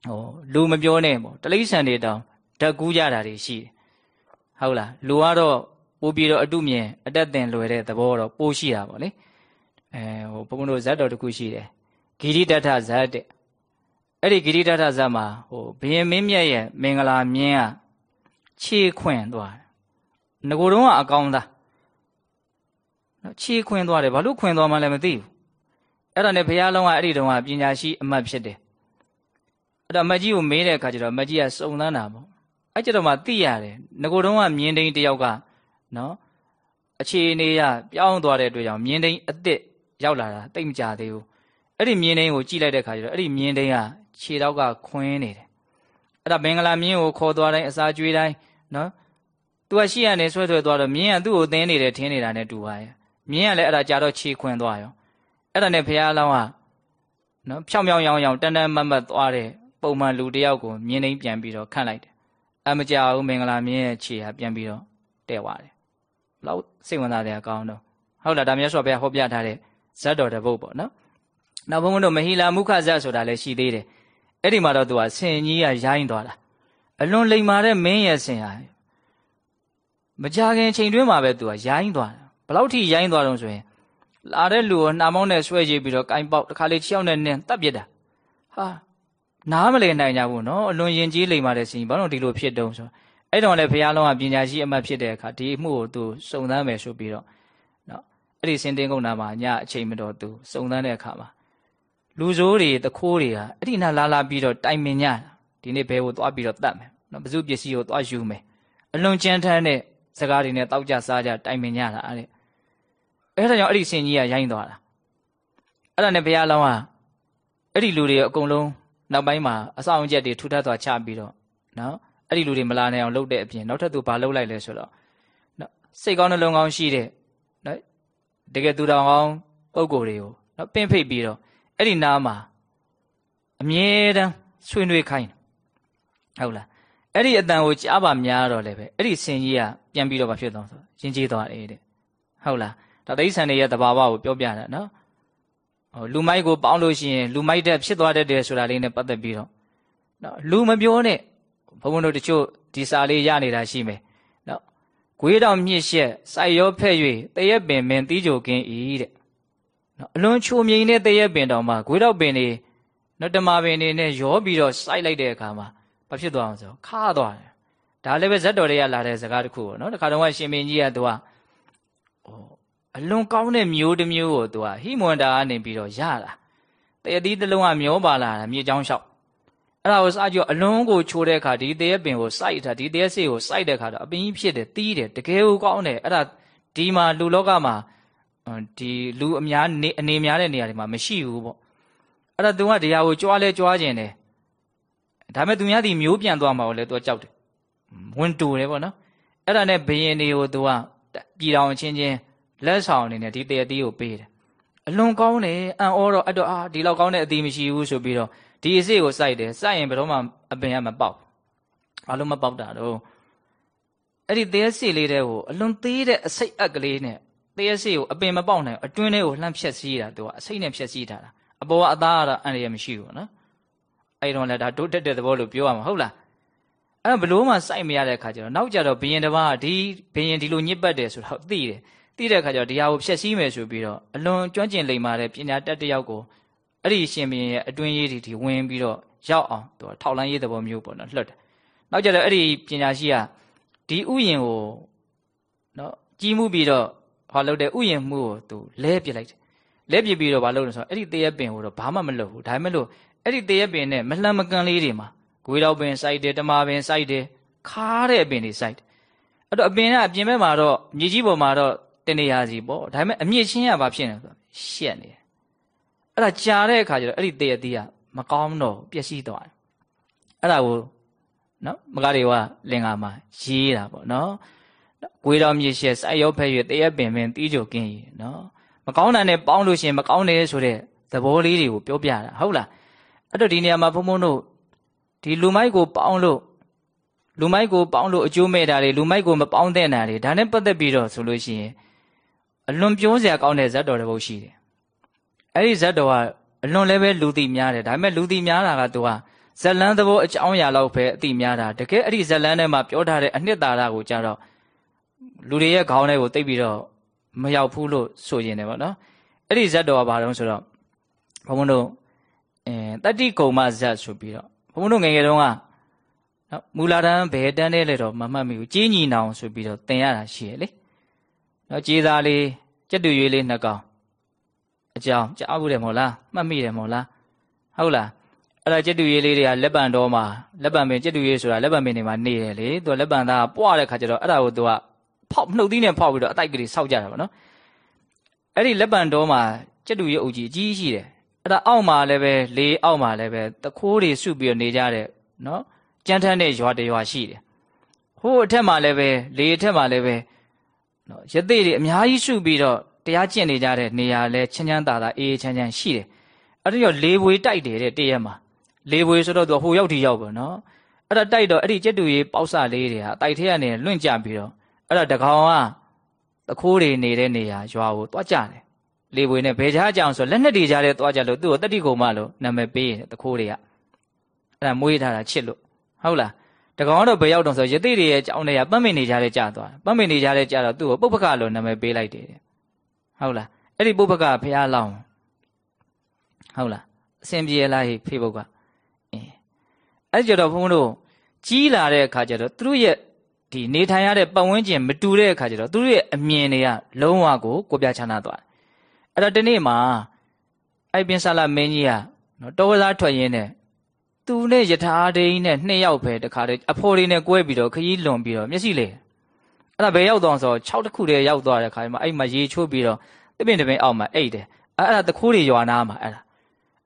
S1: ဟိုလူမပြောနဲ့ပေါ့တလိษံတွေတောင်ဓာတ်ကူးကြတာတွေရှိတယ်ဟုတ်လားလူကတော့ပို့ပြီးတော့အတုမြင်အတက်တင်လွယ်တဲ့သဘောတော့ပိုးရှိတာပေါ့လေအဲဟိုဘုန်းဘုန်းတို့ဇတ်တော်တစ်ခုရှိတယ်ဂိရိတထဇတ်တဲ့အဲ့ဒီဂိရိတထဇတ်မှာဟိုဘယင်မင်းမြတ်ရဲ့မင်္ဂလာမြင်းကခြေခွင်သွားတယ်ငကိုတုံးကအကောင်းသားနော်ခြေခွင်သွားတယ်ဘာလို့ခွင်သွားမှလည်းမသိဘူးအဲ့ဒါနဲ့ဘုရားလုံးကအဲ့ဒီတုန်းကပညာရှိအမတ်ဖြစ်တယ် အဲ့တော့မကြီးကိုမေးတဲ့အခါကျတော့မကြီးကစုံသန်းတာပေါ့အဲ့ကျတော့မှသိရတယ်ငကိုတုံးကမြင်းတိန်တယောက်ကနော်အခြေအနေရပြောင်းသွားတဲ့အတွက်ကြောင့်မြင်းတိန်အစ်စ်ရောက်လာတာတိတ်မကြသေးဘူးအဲ့ဒီမြင်းတိန်ကိုကြည့်လိုက်တဲ့အခါကျတော့အဲ့ဒီမြင်းတိန်ကခြေတော့ကခွင်းနေတယ်အဲ့ဒါမင်္ဂလာမြင်းကိုခေါ်သွားတိုင်းအစာကျွေးတိုင်းနော်သူကရှိရနေဆွဲဆွဲသွားတော့မြင်းကသူ့ကိုသင်းနေတယ်ထင်းနေတာနဲ့တူပါရဲ့မြင်းကလည်းအဲ့ဒါကြာတော့ခြေခွင်းသွားရောအဲ့ဒါနဲ့ဘုရားအလောင်းကနော်ဖြောင်ဖြောင်ရောင်ရောင်တန်တန်မတ်မတ်သွားတဲ့ ပုံမှန်လူတယောက်ကိုမြင်းနှိမ့်ပြန်ပြီးတော့ခန့်လိုက်တယ်အမကြောက်မင်္ဂလာမြင်းရဲ့ခြေဟာပြန်ပြီးတော့တဲ့သွားတယ်ဘလောက်စိတ်ဝင်စားတဲ့အကောင်းတော့ဟုတ်လားဒါမျိုးဆိုဘုရားဟောပြထားတဲ့ဇတ်တော်တပုတ်ပေါ့နော်နောက်ဘုန်းဘုန်းတို့မဟီလာမုခဇတ်ဆိုတာလည်းရှိသေးတယ်အဲ့ဒီမှာတော့သူကဆင်ကြီးကရိုင်းသွားတာအလွန်လိမ်မာတဲ့မင်းရဲ့ဆင်ဟာမကြခင်ချိန်တွင်းမှာပဲသူကရိုင်းသွားတာဘလောက်ထိရိုင်းသွားတော့ဆိုရင်လာတဲ့လူကိုနှာမောင်းနဲ့ဆွဲကြည့်ပြီးတော့ကိုင်းပေါက်တစ်ခါလေချောင်းနဲ့နင်းတတ်ပြစ်တာဟာ နားမလည်နိုင်ကြဘူးနော်အလွန်ရင်ကြီးလိမ်မာတဲ့ဆင်ဘာလို့ဒီလိုဖြစ်တုံးဆိုအဲ့တော့လည်းဘုရားလုံးကပညာရှိအမှတ်ဖြစ်တဲ့အခါဒီအမှုကိုသူစုံစမ်းမယ်ဆိုပြီးတော့နော်အဲ့ဒီစင်တင်ကုန်နာမှာညအချိန်မတော်သူစုံစမ်းတဲ့အခါမှာလူဆိုးတွေတခိုးတွေကအဲ့ဒီနာလာလာပြီးတော့တိုင်ပင်ညဒီနေ့ဘဲကိုသွားပြီးတော့တတ်မယ်နော်ပစုပစ္စည်းကိုသွားယူမယ်အလွန်ကြမ်းတမ်းတဲ့စကားတွေနဲ့တောက်ကြစားကြတိုင်ပင်ညတာအဲ့အဲ့ဒါကြောင့်အဲ့ဒီစင်ကြီးကရိုင်းသွားတာအဲ့ဒါနဲ့ဘုရားလောင်းကအဲ့ဒီလူတွေအကုန်လုံး နောက်ပိုင်းမှာအဆောင်အကျက်တွေထူထပ်သွားချပြီးတော့နော်အဲ့ဒီလူတွေမလာနိုင်အောင်လုပ်တဲ့အပြင်နောက်ထပ်သူဘာလုပ်လိုက်လဲဆိုတော့နော်စိတ်ကောင်းနှလုံးကောင်းရှိတဲ့နော်တကယ်သူတော်ကောင်းပုံကိုယ်တွေကိုနော်ပင့်ဖိတ်ပြီးတော့အဲ့ဒီနားမှာအမြဲတမ်းဆွေးနွေးခိုင်းဟုတ်လားအဲ့ဒီအတန်ကိုကြားပါများတော့လည်းပဲအဲ့ဒီစင်ကြီးကပြန်ပြီးတော့မဖြစ်တော့ဆိုရင်ကြီးသွားတယ်တဲ့ဟုတ်လားဒါတိဆန်တွေရဲ့တဘာဝကိုပြောပြတာနော်ဩ လူမိုက်ကိုပေါင်းလို့ရှိရင်လူမိုက်တဲ့ဖြစ်သွားတတ်တယ်ဆိုတာလေးနဲ့ပတ်သက်ပြီးတော့နော်လူမပြောနဲ့ဘုံဘုံတို့တချို့ဒီစာလေးရနေတာရှိမယ်နော်ဂွေးတော်မြင့်ရှက်စိုက်ရောဖက်၍တရက်ပင်မင်းတီးကြိုကင်းဤတဲ့နော်အလွန်ချိုမြိန်တဲ့တရက်ပင်တော်မှာဂွေးတော်ပင်နေနော်တမပင်နေနဲ့ရောပြီးတော့စိုက်လိုက်တဲ့အခါမှာဘာဖြစ်သွားအောင်ဆိုခါသွားတယ်ဒါလည်းပဲဇက်တော်တွေကလာတဲ့စကားတစ်ခုပေါ့နော်တခါတော့ရှင်မင်းကြီးကသူကဟို အလွန်ကောင်းတဲ့မျိုးတစ်မျိုးကိုသူကဟိမွန်တာကနေပြီးတော့ရတာတရတိတစ်လုံးကမျောပါလာတာမြေချောင်းလျှောက်အဲ့ဒါကိုစကြောအလွန်ကိုချိုးတဲ့အခါဒီတရက်ပင်ကိုစိုက်တာဒီတရက်စေးကိုစိုက်တဲ့အခါတော့အပင်ကြီးဖြစ်တယ်တီးတယ်တကယ်ကိုကောင်းတယ်အဲ့ဒါဒီမှာလူလောကမှာဒီလူအများနေအနေများတဲ့နေရာတွေမှာမရှိဘူးပေါ့အဲ့ဒါသူကတရားကိုကြွားလဲကြွားကျင်တယ်ဒါပေမဲ့သူများဒီမျိုးပြန်သွားမှာကိုလည်းသူကကြောက်တယ်ဝင်တူတယ်ပေါ့နော်အဲ့ဒါနဲ့ဘယင်တွေကိုသူကပြည်တော်ချင်းချင်း လက်ဆောင်အနေနဲ့ဒီတရတီးကိုပေးတယ်အလွန်ကောင်းတယ်အံ့ဩတော့အဲ့တော့အာဒီလောက်ကောင်းတဲ့အသီးမရှိဘူးဆိုပြီးတော့ဒီအစ်စ်ကိုစိုက်တယ်စိုက်ရင်ဘယ်တော့မှအပင်ကမပေါက်ဘာလို့မပေါက်တာတော့အဲ့ဒီသေးစစ်လေးတဲ့ကိုအလွန်သေးတဲ့အစိတ်အက်ကလေးနဲ့သေးစစ်ကိုအပင်မပေါက်နိုင်အတွင်းထဲကိုလှမ်းဖြက်စီးတာသူကအစိတ်နဲ့ဖြက်စီးထားတာအပေါ်ကအသားကတော့အန်ရရမရှိဘူးနော်အဲ့တော့လည်းဒါတိုးတက်တဲ့သဘောလို့ပြောရမှာဟုတ်လားအဲ့ဘလို့မှစိုက်မရတဲ့အခါကျတော့နောက်ကြတော့ဘယင်တစ်ပါးဒီဘယင်ဒီလိုညစ်ပတ်တယ်ဆိုတော့သိတယ် သိတဲ့အခါကျတော့ဒီဟာကိုဖြက်စီးမယ်ဆိုပြီးတော့အလွန်ကျွမ်းကျင်လိမ္မာတဲ့ပညာတတ်တစ်ယောက်ကိုအဲ့ဒီရှင်ဘုရင်ရဲ့အတွင်းရေးတွေဒီဝင်ပြီးတော့ရောက်အောင်သူထောက်လန်းရေးသဘောမျိုးပေါ့နော်လှတ်တယ်နောက်ကြတော့အဲ့ဒီပညာရှိကဒီဥယျင်ကိုနော်ကြီးမှုပြီးတော့ဟောလုပ်တဲ့ဥယျင်မှုကိုသူလဲပြလိုက်တယ်လဲပြပြီးတော့ဘာလုပ်လဲဆိုတော့အဲ့ဒီတေးရပင်ကိုတော့ဘာမှမလုပ်ဘူးဒါပေမဲ့လို့အဲ့ဒီတေးရပင်နဲ့မလှမ်းမကန်လေးတွေမှာဂွေးတော့ပင်စိုက်တယ်တမာပင်စိုက်တယ်ခါတဲ့အပင်တွေစိုက်တယ်အဲ့တော့အပင်ကအပြင်ဘက်မှာတော့မြေကြီးပေါ်မှာတော့ တနေရာစီပေါ့ဒါပေမဲ့အမြင့်ချင်းကဘာဖြစ်နေလဲဆိုတော့ရှက်နေတယ်အဲ့ဒါကြာတဲ့အခါကျတော့အဲ့ဒီတေးအသီးကမကောင်းတော့ပျက်စီးသွားတယ်အဲ့ဒါကိုနော်မကားတွေကလင်္ကာမှာရေးတာပေါ့နော်ကိုယ်တော်မြေရှက်စိုက်ရောဖဲ့ရတေးရပင်ပင်တီးကြိုကင်းရီနော်မကောင်းတာနဲ့ပေါင်းလို့ရှိရင်မကောင်းတယ်ဆိုတဲ့သဘောလေးတွေကိုပြောပြတာဟုတ်လားအဲ့တော့ဒီနေရာမှာဘုံဘုံတို့ဒီလူမိုက်ကိုပေါင်းလို့လူမိုက်ကိုပေါင်းလို့အကျိုးမဲ့တာတွေလူမိုက်ကိုမပေါင်းတဲ့နာတွေဒါနဲ့ပတ်သက်ပြီးတော့ဆိုလို့ရှိရင် အလွန်ပြောစရာကောင်းတဲ့ဇတ်တော်တစ်ပုဒ်ရှိတယ်အဲ့ဒီဇတ်တော်ကအလွန်လည်းပဲလူသိများတယ်ဒါပေမဲ့လူသိများတာကသူကဇလန်းသဘောအကြောင်းအရာလောက်ပဲအသိများတာတကယ်အဲ့ဒီဇလန်းထဲမှာပြောထားတဲ့အနှစ်သာရကိုကြတော့လူတွေရဲ့ခေါင်းထဲကိုတိတ်ပြီးတော့မရောက်ဘူးလို့ဆိုရင်လည်းပေါ့နော်အဲ့ဒီဇတ်တော်ကဘာလို့ဆိုတော့ဘုံဘုံတို့အဲတတိကုံမဇတ်ဆိုပြီးတော့ဘုံဘုံတို့ငယ်ငယ်တုန်းကနော်မူလာတန်းဘယ်တန်းလဲလဲတော့မမှတ်မိဘူးကြီးညီနောင်ဆိုပြီးတော့သင်ရတာရှိရလေ နော်ကြေးသားလေးကြက်တူရွေးလေးနှစ်ကောင်အကြောင်းကြားဘူးတယ်မို့လားမှတ်မိတယ်မို့လားဟုတ်လားအဲ့ဒါကြက်တူရွေးလေးတွေကလက်ပံတော်မှာလက်ပံပင်ကြက်တူရွေးဆိုတာလက်ပံပင်တွေမှာနေတယ်လေသူကလက်ပံသားပွားတဲ့ခါကျတော့အဲ့ဒါကိုသူကဖောက်နှုတ်သီးနဲ့ဖောက်ပြီးတော့အတိုက်ကလေးစောက်ကြတာပေါ့နော်အဲ့ဒီလက်ပံတော်မှာကြက်တူရွေးအုပ်ကြီးအကြီးရှိတယ်အဲ့ဒါအောက်မှာလည်းပဲလေအောက်မှာလည်းပဲတခိုးတွေစုပြီးတော့နေကြတဲ့နော်ကြမ်းထမ်းတဲ့ရွာတရွာရှိတယ်ဟိုးအထက်မှာလည်းပဲလေအထက်မှာလည်းပဲ နော်ရသေးတွေအများကြီးစုပြီးတော့တရားကျင့်နေကြတဲ့နေရာလဲချမ်းချမ်းသာသာအေးအေးချမ်းချမ်းရှိတယ်အဲ့ဒီတော့လေပွေတိုက်တယ်တဲ့တရက်မှာလေပွေဆိုတော့သူဟိုရောက်ဒီရောက်ပေါ့နော်အဲ့ဒါတိုက်တော့အဲ့ဒီကျက်တူရေးပေါက်စလေးတွေဟာတိုက်ထဲကနေလွင့်ကြပြီးတော့အဲ့ဒါတကောင်ကတခိုးတွေနေတဲ့နေရာရွာကိုတွားကြတယ်လေပွေနဲ့ဘယ်ကြားကြအောင်ဆိုလက်နှစ်တွေကြားထဲတွားကြလို့သူ့ကိုတတိကုံမလို့နာမည်ပေးတယ်တခိုးတွေကအဲ့ဒါမွေးထားတာချစ်လို့ဟုတ်လား တကောင်တော့ဘယ်ရောက်တော့ဆိုရတိတွေရဲ့ကြောင်းတွေကပတ်မိနေကြတဲ့ကြာသွားပတ်မိနေကြတဲ့ကြာတော့သူ့ကိုပုပ္ပကလို့နာမည်ပေးလိုက်တယ်ဟုတ်လားအဲ့ဒီပုပ္ပကဖះလောင်းဟုတ်လားအစဉ်ပြေလားဟိဖေဘုတ်ကအင်းအဲ့ကြတော့ဘုန်းဘုန်းတို့ကြီးလာတဲ့အခါကျတော့သူတို့ရဲ့ဒီနေထိုင်ရတဲ့ပတ်ဝန်းကျင်မတူတဲ့အခါကျတော့သူတို့ရဲ့အမြင်တွေကလုံးဝကိုကိုပြချမ်းသာသွားတယ်အဲ့တော့ဒီနေ့မှာအဲ့ပင်ဆလာမင်းကြီးကနော်တော်ဝစားထွက်ရင်းနဲ့ သူနဲ့ယထာဒိန်းနဲ့နှစ်ယောက်ပဲတခါတည်းအဖိုးလေးနဲ့ကွဲပြီးတော့ခကြီးလွန်ပြီးတော့မျက်စိလေအဲ့ဒါဘယ်ရောက်သွားဆို6တခုတည်းရောက်သွားတဲ့ခါမှာအဲ့မှာရေချိုးပြီးတော့တပင်တပင်အောက်မှာအိတ်တယ်အဲ့ဒါတခိုးတွေရွာနာမှာအဲ့ဒါ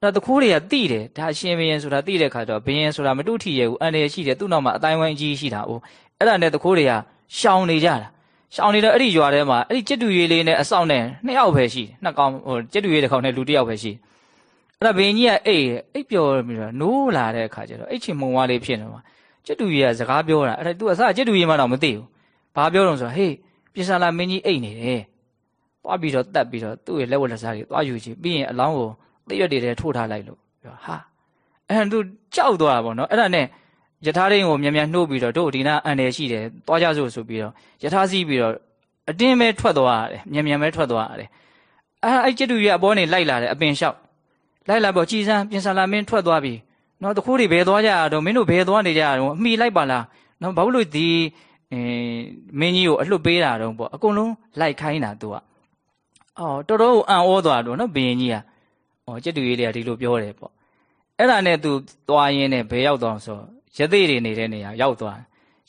S1: အဲ့ဒါတခိုးတွေကတိတယ်ဒါရှင်ဘရင်ဆိုတာတိတဲ့ခါတော့ဘရင်ဆိုတာမတုထီရဲ့ဘူးအန်ရရှိတယ်သူ့နောက်မှာအတိုင်းဝိုင်းကြီးရှိတာ哦အဲ့ဒါနဲ့တခိုးတွေကရှောင်နေကြတာရှောင်နေတော့အဲ့ဒီရွာထဲမှာအဲ့ဒီကျက်တူရွေးလေးနဲ့အဆောင်နဲ့နှစ်ယောက်ပဲရှိနှစ်ကောင်ဟိုကျက်တူရွေးတစ်ကောင်နဲ့လူတစ်ယောက်ပဲရှိတယ် အဲ့ဒါဘင်းကြီးကအိတ်အိတ်ပျော်ပြီးတော့နိုးလာတဲ့အခါကျတော့အိတ်ချင်မုံဝါးလေးဖြစ်နေမှာကျက်တူကြီးကစကားပြောတာအဲ့ဒါ तू အစကျက်တူကြီးမှတော့မသိဘူးဘာပြောတော့ဆိုတော့ဟေးပြစ္ဆာလာမင်းကြီးအိတ်နေတယ်သွားပြီးတော့တတ်ပြီးတော့သူ့ရဲ့လက်ဝတ်လက်စားတွေသွားယူချင်ပြီးရင်အလောင်းကိုသိရွက်တွေထဲထိုးထားလိုက်လို့ပြောဟာအဲ့သူကြောက်သွားတာပေါ့နော်အဲ့ဒါနဲ့ယထာရင်းကိုမြန်မြန်နှိုးပြီးတော့တို့ဒီနာအန်တယ်ရှိတယ်သွားကြစို့ဆိုပြီးတော့ယထာစီးပြီးတော့အတင်းပဲထွက်သွားရတယ်မြန်မြန်ပဲထွက်သွားရတယ်အဲ့အဲ့ကျတူရဲ့အပေါ်နေလိုက်လာတယ်အပင်လျှောက် လိုက်လာပေါ့ကြည်စမ်းပြင်ဆလာမင်းထွက်သွားပြီနော်တခိုးတွေဘယ်သွားကြရတော့မင်းတို့ဘယ်သွားနေကြရတော့အမိလိုက်ပါလားနော်ဘာလို့ဒီအဲမင်းကြီးကိုအလွတ်ပေးတာတော့ပေါ့အကုန်လုံးလိုက်ခိုင်းတာသူကအော်တော်တော်အံ့ဩသွားတော့နော်ဘရင်ကြီးကအော်ကျက်တူရေးတွေကဒီလိုပြောတယ်ပေါ့အဲ့ဒါနဲ့သူသွားရင်းနဲ့ဘယ်ရောက်သွားဆိုရသေးတွေနေတဲ့နေရာရောက်သွား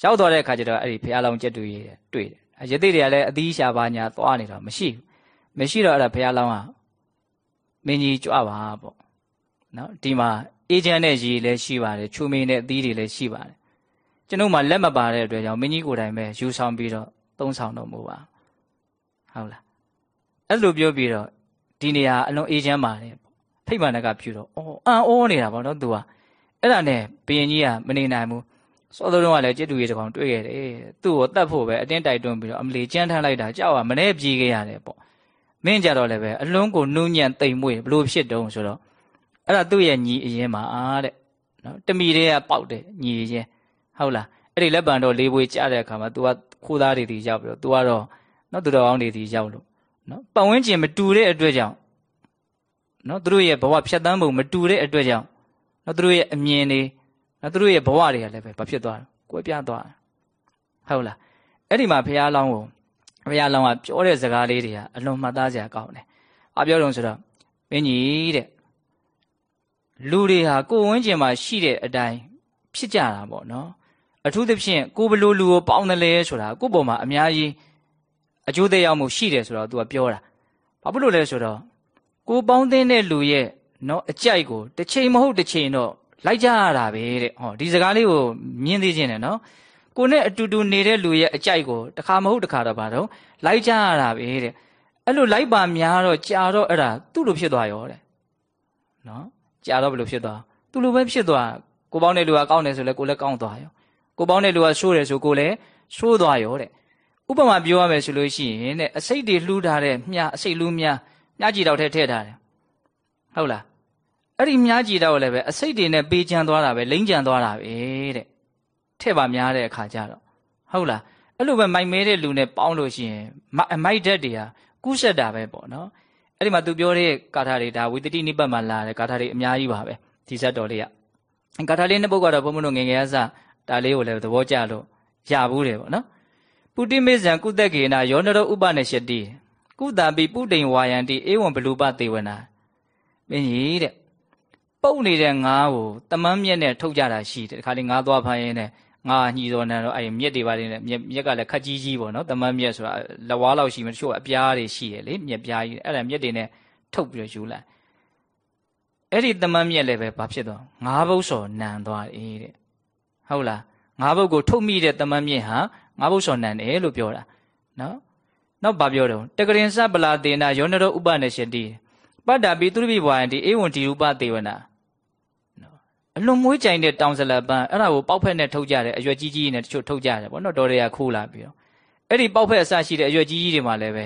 S1: ရောက်သွားတဲ့အခါကျတော့အဲ့ဒီဖះလောင်ကျက်တူရေးတွေ့တယ်ရသေးတွေကလည်းအသီးရှာပါညာသွားနေတော့မရှိဘူးမရှိတော့အဲ့ဒါဖះလောင်က မင်းကြီးကြွပါပေါ့နော်ဒီမှာအေဂျင့်နဲ့ရေလည်းရှိပါတယ်ချူမင်းနဲ့အသီးတွေလည်းရှိပါတယ်ကျွန်ုပ်မှလက်မပါတဲ့အတွက်ကြောင့်မင်းကြီးကိုယ်တိုင်ပဲယူဆောင်ပြီးတော့သုံးဆောင်တော့မူပါဟုတ်လားအဲ့လိုပြောပြီးတော့ဒီနေရာအလုံးအေဂျင့်ပါတယ်ဖိမှန်ကဖြူတော့အော်အံ့ဩနေတာပေါ့နော်သူကအဲ့ဒါနဲ့ဘယင်ကြီးကမနေနိုင်ဘူးစောစောတုန်းကလည်းจิตတူရေတကောင်တွေ့ခဲ့တယ်သူ့ကိုတတ်ဖို့ပဲအတင်းတိုက်တွန်းပြီးတော့အမလီကြမ်းထမ်းလိုက်တာကြောက်ကမနေပြေးခဲ့ရတယ်ပေါ့ မင်းကြတော့လည်းပဲအလွန်ကိုနူးညံ့တိမ်မွေ့ဘလို့ဖြစ်တုံးဆိုတော့အဲ့ဒါသူ့ရဲ့ညီအရင်မှာတဲ့နော်တမီတွေကပေါက်တယ်ညီရင်ဟုတ်လားအဲ့ဒီလက်ပံတော့လေးပွေးကြားတဲ့အခါမှာ तू ကခိုးသားတွေတီရောက်ပြီးတော့ तू ကတော့နော်သူတော်ကောင်းတွေတီရောက်လို့နော်ပတ်ဝန်းကျင်မတူတဲ့အတွက်ကြောင့်နော်သူတို့ရဲ့ဘဝဖြတ်သန်းပုံမတူတဲ့အတွက်ကြောင့်နော်သူတို့ရဲ့အမြင်တွေနော်သူတို့ရဲ့ဘဝတွေကလည်းပဲဘာဖြစ်သွားလဲကွဲပြားသွားဟုတ်လားအဲ့ဒီမှာဘုရားလောင်းကို ဘုရားလောင်းကပြောတဲ့စကားလေးတွေကအလွန်မှတ်သားစရာကောင်းတယ်။အပြောတော့ဆိုတော့မင်းကြီးတဲ့လူတွေဟာကိုယ်ဝန်းကျင်မှာရှိတဲ့အတိုင်းဖြစ်ကြတာပေါ့နော်။အထူးသဖြင့်ကိုဘလို့လူကိုပေါင်းတယ်လဲဆိုတာကိုယ့်ပုံမှာအများကြီးအကျိုးသက်ရောက်မှုရှိတယ်ဆိုတော့ तू ကပြောတာ။ဘာဖြစ်လို့လဲဆိုတော့ကိုပေါင်းတဲ့လူရဲ့နော်အကြိုက်ကိုတစ်ချိန်မဟုတ်တစ်ချိန်တော့လိုက်ကြရတာပဲတဲ့ဟောဒီစကားလေးကိုမြင်သိခြင်းတယ်နော် ကိုနဲ့အတူတူနေတဲ့လူရဲ့အကြိုက်ကိုတစ်ခါမဟုတ်တစ်ခါတော့ပါတော့လိုက်ကြရတာပဲတဲ့အဲ့လိုလိုက်ပါများတော့ကြာတော့အဲ့ဒါသူ့လိုဖြစ်သွားရောတဲ့နော်ကြာတော့ဘယ်လိုဖြစ်သွားသူ့လိုပဲဖြစ်သွားကိုပေါင်းတဲ့လူကကောင်းတယ်ဆိုလဲကိုလည်းကောင်းသွားရောကိုပေါင်းတဲ့လူကဆိုးတယ်ဆိုကိုလည်းဆိုးသွားရောတဲ့ဥပမာပြောရမယ်ဆိုလို့ရှိရင်တဲ့အစိတ်တွေလှူထားတဲ့မြအစိတ်လူမြမြကြည်တော့ထဲထည့်ထားတယ်ဟုတ်လားအဲ့ဒီမြားကြည်တော့လည်းပဲအစိတ်တွေနဲ့ပေးချမ်းသွားတာပဲလိမ့်ချမ်းသွားတာပဲတဲ့ ထဲ့ပါများတဲ့အခါကျတော့ဟုတ်လားအဲ့လိုပဲမိုက်မဲတဲ့လူနဲ့ပေါင်းလို့ရှိရင်မိုက်ဓာတ်တွေဟာကူးဆက်တာပဲပေါ့နော်အဲ့ဒီမှာသူပြောတဲ့ကာထာတွေဒါဝိတတိနိပတ်မှာလာတဲ့ကာထာတွေအများကြီးပါပဲဒီဇတ်တော်လေးကကာထာလေးနှစ်ပုဒ်ကတော့ဘုံဘုံတို့ငငယ်အစဒါလေးကိုလည်းသဘောကျလို့ရဘူးတယ်ပေါ့နော်ပုတိမေဇံကုသက်ကေနာယောနရောဥပနေရှတိကုတာပိပုတိန်ဝါယံတိဧဝံဘလူပသေဝနာမင်းကြီးတဲ့ပုတ်နေတဲ့ငါးကိုတမန်းမြက်နဲ့ထုတ်ကြတာရှိတယ်ဒီခါလေးငါးသွားဖမ်းရင်းနဲ့ ငါညှီတော်နံတော့အဲ့မြက်တွေပါနေမြက်မြက်ကလည်းခက်ကြီးကြီးပေါ့နော်တမန်းမြက်ဆိုတာလဝါလောက်ရှိမှတချို့အပြားတွေရှိတယ်လေမြက်ပြားကြီးအဲ့ဒါမြက်တွေနဲ့ထုတ်ပြီးတော့ယူလိုက်အဲ့ဒီတမန်းမြက်လည်းပဲဘာဖြစ်တော့ငါးဘုတ်စော်နံသွားတယ်တဲ့ဟုတ်လားငါးဘုတ်ကိုထုတ်မိတဲ့တမန်းမြက်ဟာငါးဘုတ်စော်နံတယ်လို့ပြောတာနော်နောက်ဘာပြောတော့တကရင်စပလာတေနာယောနရောဥပနေရှင်တိပတ္တာပိသူရိဘဝယံတိဧဝံဒီရူပသေဝနာ အလွန်မွေးကြိုင်တဲ့တောင်စလပန်းအဲ့ဒါကိုပေါက်ဖက်နဲ့ထုတ်ကြတယ်အရွက်ကြီးကြီးနဲ့တချို့ထုတ်ကြတယ်ပေါ့နော်တော်တွေကခိုးလာပြီးတော့အဲ့ဒီပေါက်ဖက်အစရှိတဲ့အရွက်ကြီးကြီးတွေမှာလည်းပဲ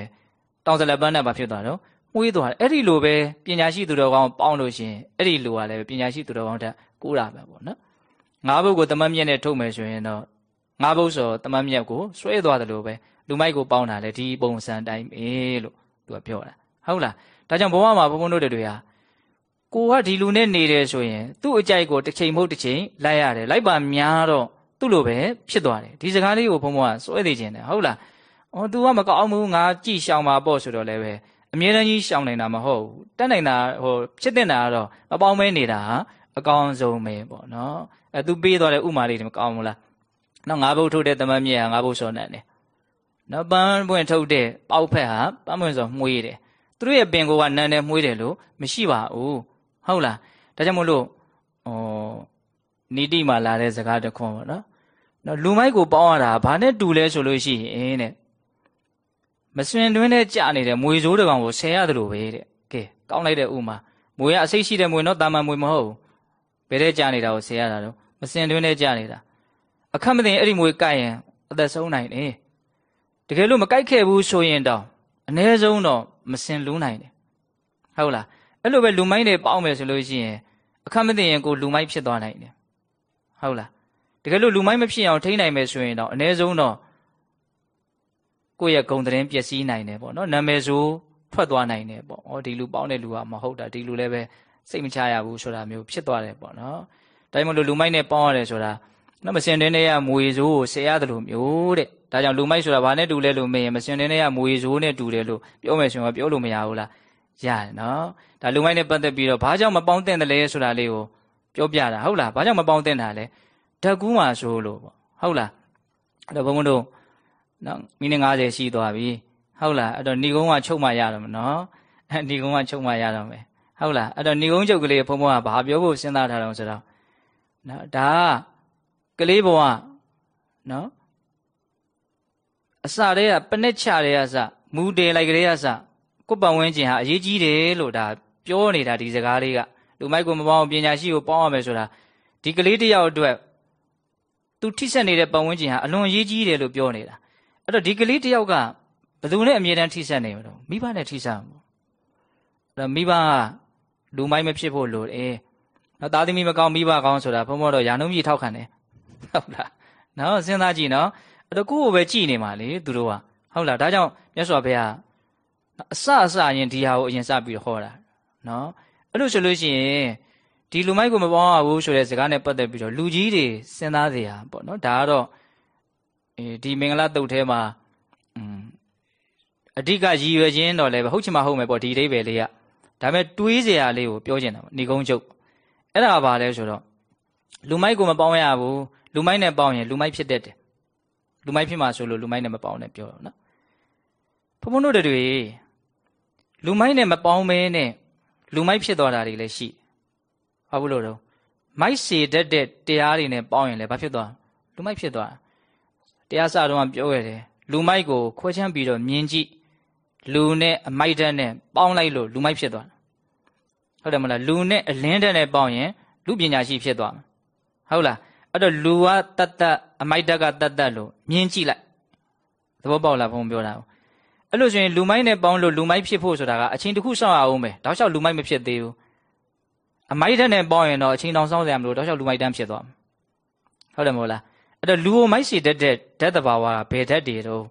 S1: တောင်စလပန်းနဲ့ဘာဖြစ်သွားတော့မွေးသွားတယ်အဲ့ဒီလိုပဲပညာရှိသူတော်ကောင်းပေါင်းလို့ရှင်အဲ့ဒီလိုကလည်းပညာရှိသူတော်ကောင်းတက်ကိုးတာပဲပေါ့နော်ငါးဘုတ်ကိုတမတ်မြက်နဲ့ထုတ်မယ်ဆိုရင်တော့ငါးဘုတ်ဆိုတမတ်မြက်ကိုဆွဲသွားတယ်လို့ပဲလူမိုက်ကိုပေါင်းတာလေဒီပုံစံတိုင်းပဲလို့သူကပြောတာဟုတ်လားဒါကြောင့်ဘဝမှာဘုံဘုံတို့တွေဟာ ကိုကဒီလူနဲ့နေတယ်ဆိုရင် သူ့အကြိုက်ကိုတစ်ချိန်မဟုတ်တစ်ချိန်လိုက်ရတယ်လိုက်ပါများတော့သူ့လိုပဲဖြစ်သွားတယ်ဒီစကားလေးကိုဘုံဘုံကစွဲသေးခြင်းတယ်ဟုတ်လားအော် तू ကမကောင်းဘူးငါကြည်ရှောင်ပါပေါ့ဆိုတော့လည်းပဲအမြဲတမ်းကြီးရှောင်နိုင်တာမဟုတ်ဘူးတက်နိုင်တာဟိုဖြစ်တဲ့တာကတော့မပေါင်းမဲနေတာဟာအကောင်းဆုံးပဲပေါ့နော်အဲ तू ပေးသွားတဲ့ဥမာလေးတွေမကောင်းဘူးလားနော်ငါးဘုတ်ထုတ်တဲ့တမန်မြဲဟာငါးဘုတ်စောနဲ့တယ်နော်ပန်းပွင့်ထုတ်တဲ့ပေါက်ဖက်ဟာပန်းပွင့်စောမှုေးတယ်သူတို့ရဲ့ပင်ကိုကနန်းနဲ့မှုေးတယ်လို့မရှိပါဘူး ဟုတ်လားဒါကြောင့်မို့လို့ဩနီတိမှာလာတဲ့စကားတစ်ခွန်းပေါ့နော်နော်လူမိုက်ကိုပေါင်းရတာဘာနဲ့တူလဲဆိုလို့ရှိရင်တဲ့မစွင်တွင်းနဲ့ကြာနေတဲ့မွေစိုးတကောင်ကိုဆယ်ရတယ်လို့ပဲတဲ့ကဲကောင်းလိုက်တဲ့ဥမာမွေကအစိတ်ရှိတဲ့မွေနော်တာမန်မွေမဟုတ်ဘူးဘယ်တဲ့ကြာနေတာကိုဆယ်ရတာတော့မစင်တွင်းနဲ့ကြာနေတာအခက်မသိအဲ့ဒီမွေကြိုက်ရင်အသက်ဆုံးနိုင်တယ်တကယ်လို့မကြိုက်ခဲ့ဘူးဆိုရင်တော့အ ਨੇ ဆုံးတော့မစင်လူးနိုင်တယ်ဟုတ်လား အဲ့လိုပဲလူမိုက်တွေပေါင်းမယ်ဆိုလို့ရှိရင်အခက်မသိရင်ကိုလူမိုက်ဖြစ်သွားနိုင်တယ်ဟုတ်လားတကယ်လို့လူမိုက်မဖြစ်အောင်ထိန်းနိုင်မယ်ဆိုရင်တော့အ ਨੇ ဆုံးတော့ကိုယ့်ရဲ့ဂုံသတင်းပျက်စီးနိုင်တယ်ပေါ့နော်နာမည်ဆိုထွက်သွားနိုင်တယ်ပေါ့ဩဒီလူပေါင်းတဲ့လူကမဟုတ်တာဒီလူလည်းပဲစိတ်မချရဘူးဆိုတာမျိုးဖြစ်သွားတယ်ပေါ့နော်ဒါကြောင့်မလို့လူမိုက်နဲ့ပေါင်းရတယ်ဆိုတာနော်မစင်တဲ့နေရမွေဆိုးကိုဆယ်ရတယ်လို့မျိုးတဲ့ဒါကြောင့်လူမိုက်ဆိုတာဘာနဲ့တူလဲလို့မေးရင်မစင်တဲ့နေရမွေဆိုးနဲ့တူတယ်လို့ပြောမယ်ဆိုရင်ပြောလို့မရဘူးလား ရတယ်နော်ဒါလူမိုက်နဲ့ပတ်သက်ပြီးတော့ဘာကြောင့်မပေါင်းတဲ့တယ်လဲဆိုတာလေးကိုပြောပြတာဟုတ်လားဘာကြောင့်မပေါင်းတဲ့တာလဲဓာတ်ကူးမှာဆိုလို့ပေါ့ဟုတ်လားအဲ့တော့ဘုန်းဘုန်းတို့နော်မိနစ်90ရှိသွားပြီဟုတ်လားအဲ့တော့ဏီကုန်းကချုပ်မှရတော့မနော်အဲ့ဏီကုန်းကချုပ်မှရတော့မယ်ဟုတ်လားအဲ့တော့ဏီကုန်းချုပ်ကလေးဘုန်းဘုန်းကဘာပြောဖို့စဉ်းစားထားတော့ဆိုတော့နော်ဒါကလေးဘဝနော်အစတည်းကပနစ်ချတဲ့ကစမူတယ်လိုက်ကလေးကစ ကိုယ်ပတ်ဝန်းကျင်ဟာအရေးကြီးတယ်လို့ဒါပြောနေတာဒီစကားလေးကလူမိုက်ကိုမပေါအောင်ပညာရှိကိုပေါင်းရမယ်ဆိုတာဒီကလေးတယောက်အတွက်သူထိဆက်နေတဲ့ပတ်ဝန်းကျင်ဟာအလွန်အရေးကြီးတယ်လို့ပြောနေတာအဲ့တော့ဒီကလေးတယောက်ကဘယ်သူနဲ့အမြဲတမ်းထိဆက်နေမလို့မိဘနဲ့ထိဆက်မှာအဲ့တော့မိဘကလူမိုက်မဖြစ်ဖို့လိုတယ်နော်သားသမီးမကောင်းမိဘကောင်းဆိုတာဘုံဘောတော့ယာနှုံးကြီးထောက်ခံတယ်ဟုတ်လားနော်စဉ်းစားကြည့်နော်အဲ့တော့ကိုယ့်ကိုပဲကြည်နေမှာလေသူတို့ကဟုတ်လားဒါကြောင့်မြတ်စွာဘုရား အစအစရင်ဒီဟာကိုအရင်စပြီးတော့ဟောတာနော်အဲ့လိုဆိုလို့ရှိရင်ဒီလူမိုက်ကိုမပေါင်းရဘူးဆိုတဲ့စကားနဲ့ပတ်သက်ပြီးတော့လူကြီးတွေစဉ်းစားစရာပေါ့နော်ဒါကတော့အဲဒီမင်္ဂလာတုတ်ထဲမှာอืมအဓိကရည်ရွယ်ခြင်းတော့လည်းပဲဟုတ်ချင်မှဟုတ်မယ်ပေါ့ဒီအိဗယ်လေးကဒါပေမဲ့တွေးစရာလေးကိုပြောချင်တာပေါ့ဏီကုန်းချုပ်အဲ့ဒါကဘာလဲဆိုတော့လူမိုက်ကိုမပေါင်းရဘူးလူမိုက်နဲ့ပေါင်းရင်လူမိုက်ဖြစ်တတ်တယ်လူမိုက်ဖြစ်မှာဆိုလို့လူမိုက်နဲ့မပေါင်းနဲ့ပြောတော့နော်ဘုံဘုံတို့တွေ လူမိုက်နဲ့မပေါင်းမဲနဲ့လူမိုက်ဖြစ်သွားတာတွေလည်းရှိဘာဘူးလို့တော့မိုက်စေတတ်တဲ့တရားတွေနဲ့ပေါင်းရင်လည်းဘာဖြစ်သွားလူမိုက်ဖြစ်သွားတရားစတော့ပြောရတယ်လူမိုက်ကိုခွဲချမ်းပြီးတော့မြင်ကြည့်လူနဲ့အမိုက်ဓာတ်နဲ့ပေါင်းလိုက်လို့လူမိုက်ဖြစ်သွားဟုတ်တယ်မလားလူနဲ့အလင်းဓာတ်နဲ့ပေါင်းရင်လူပညာရှိဖြစ်သွားမှာဟုတ်လားအဲ့တော့လူကတတ်တတ်အမိုက်ဓာတ်ကတတ်တတ်လို့မြင်ကြည့်လိုက်သဘောပေါက်လားဘုံပြောတာ အဲ့လိုဆိုရင်လူမိုက်နဲ့ပေါင်းလို့လူမိုက်ဖြစ်ဖို့ဆိုတာကအချိန်တစ်ခုစောင့်ရအောင်ပဲတောက်လျှောက်လူမိုက်မဖြစ်သေးဘူးအမိုက်ဓာတ်နဲ့ပေါင်းရင်တော့အချိန်တောင်စောင့်ရမလို့တောက်လျှောက်လူမိုက်တန်းဖြစ်သွားမှာဟုတ်တယ်မဟုတ်လားအဲ့တော့လူကိုမိုက်စီတတ်တဲ့ဓာတ်တဘာဝကဘယ်ဓာတ်တွေတော့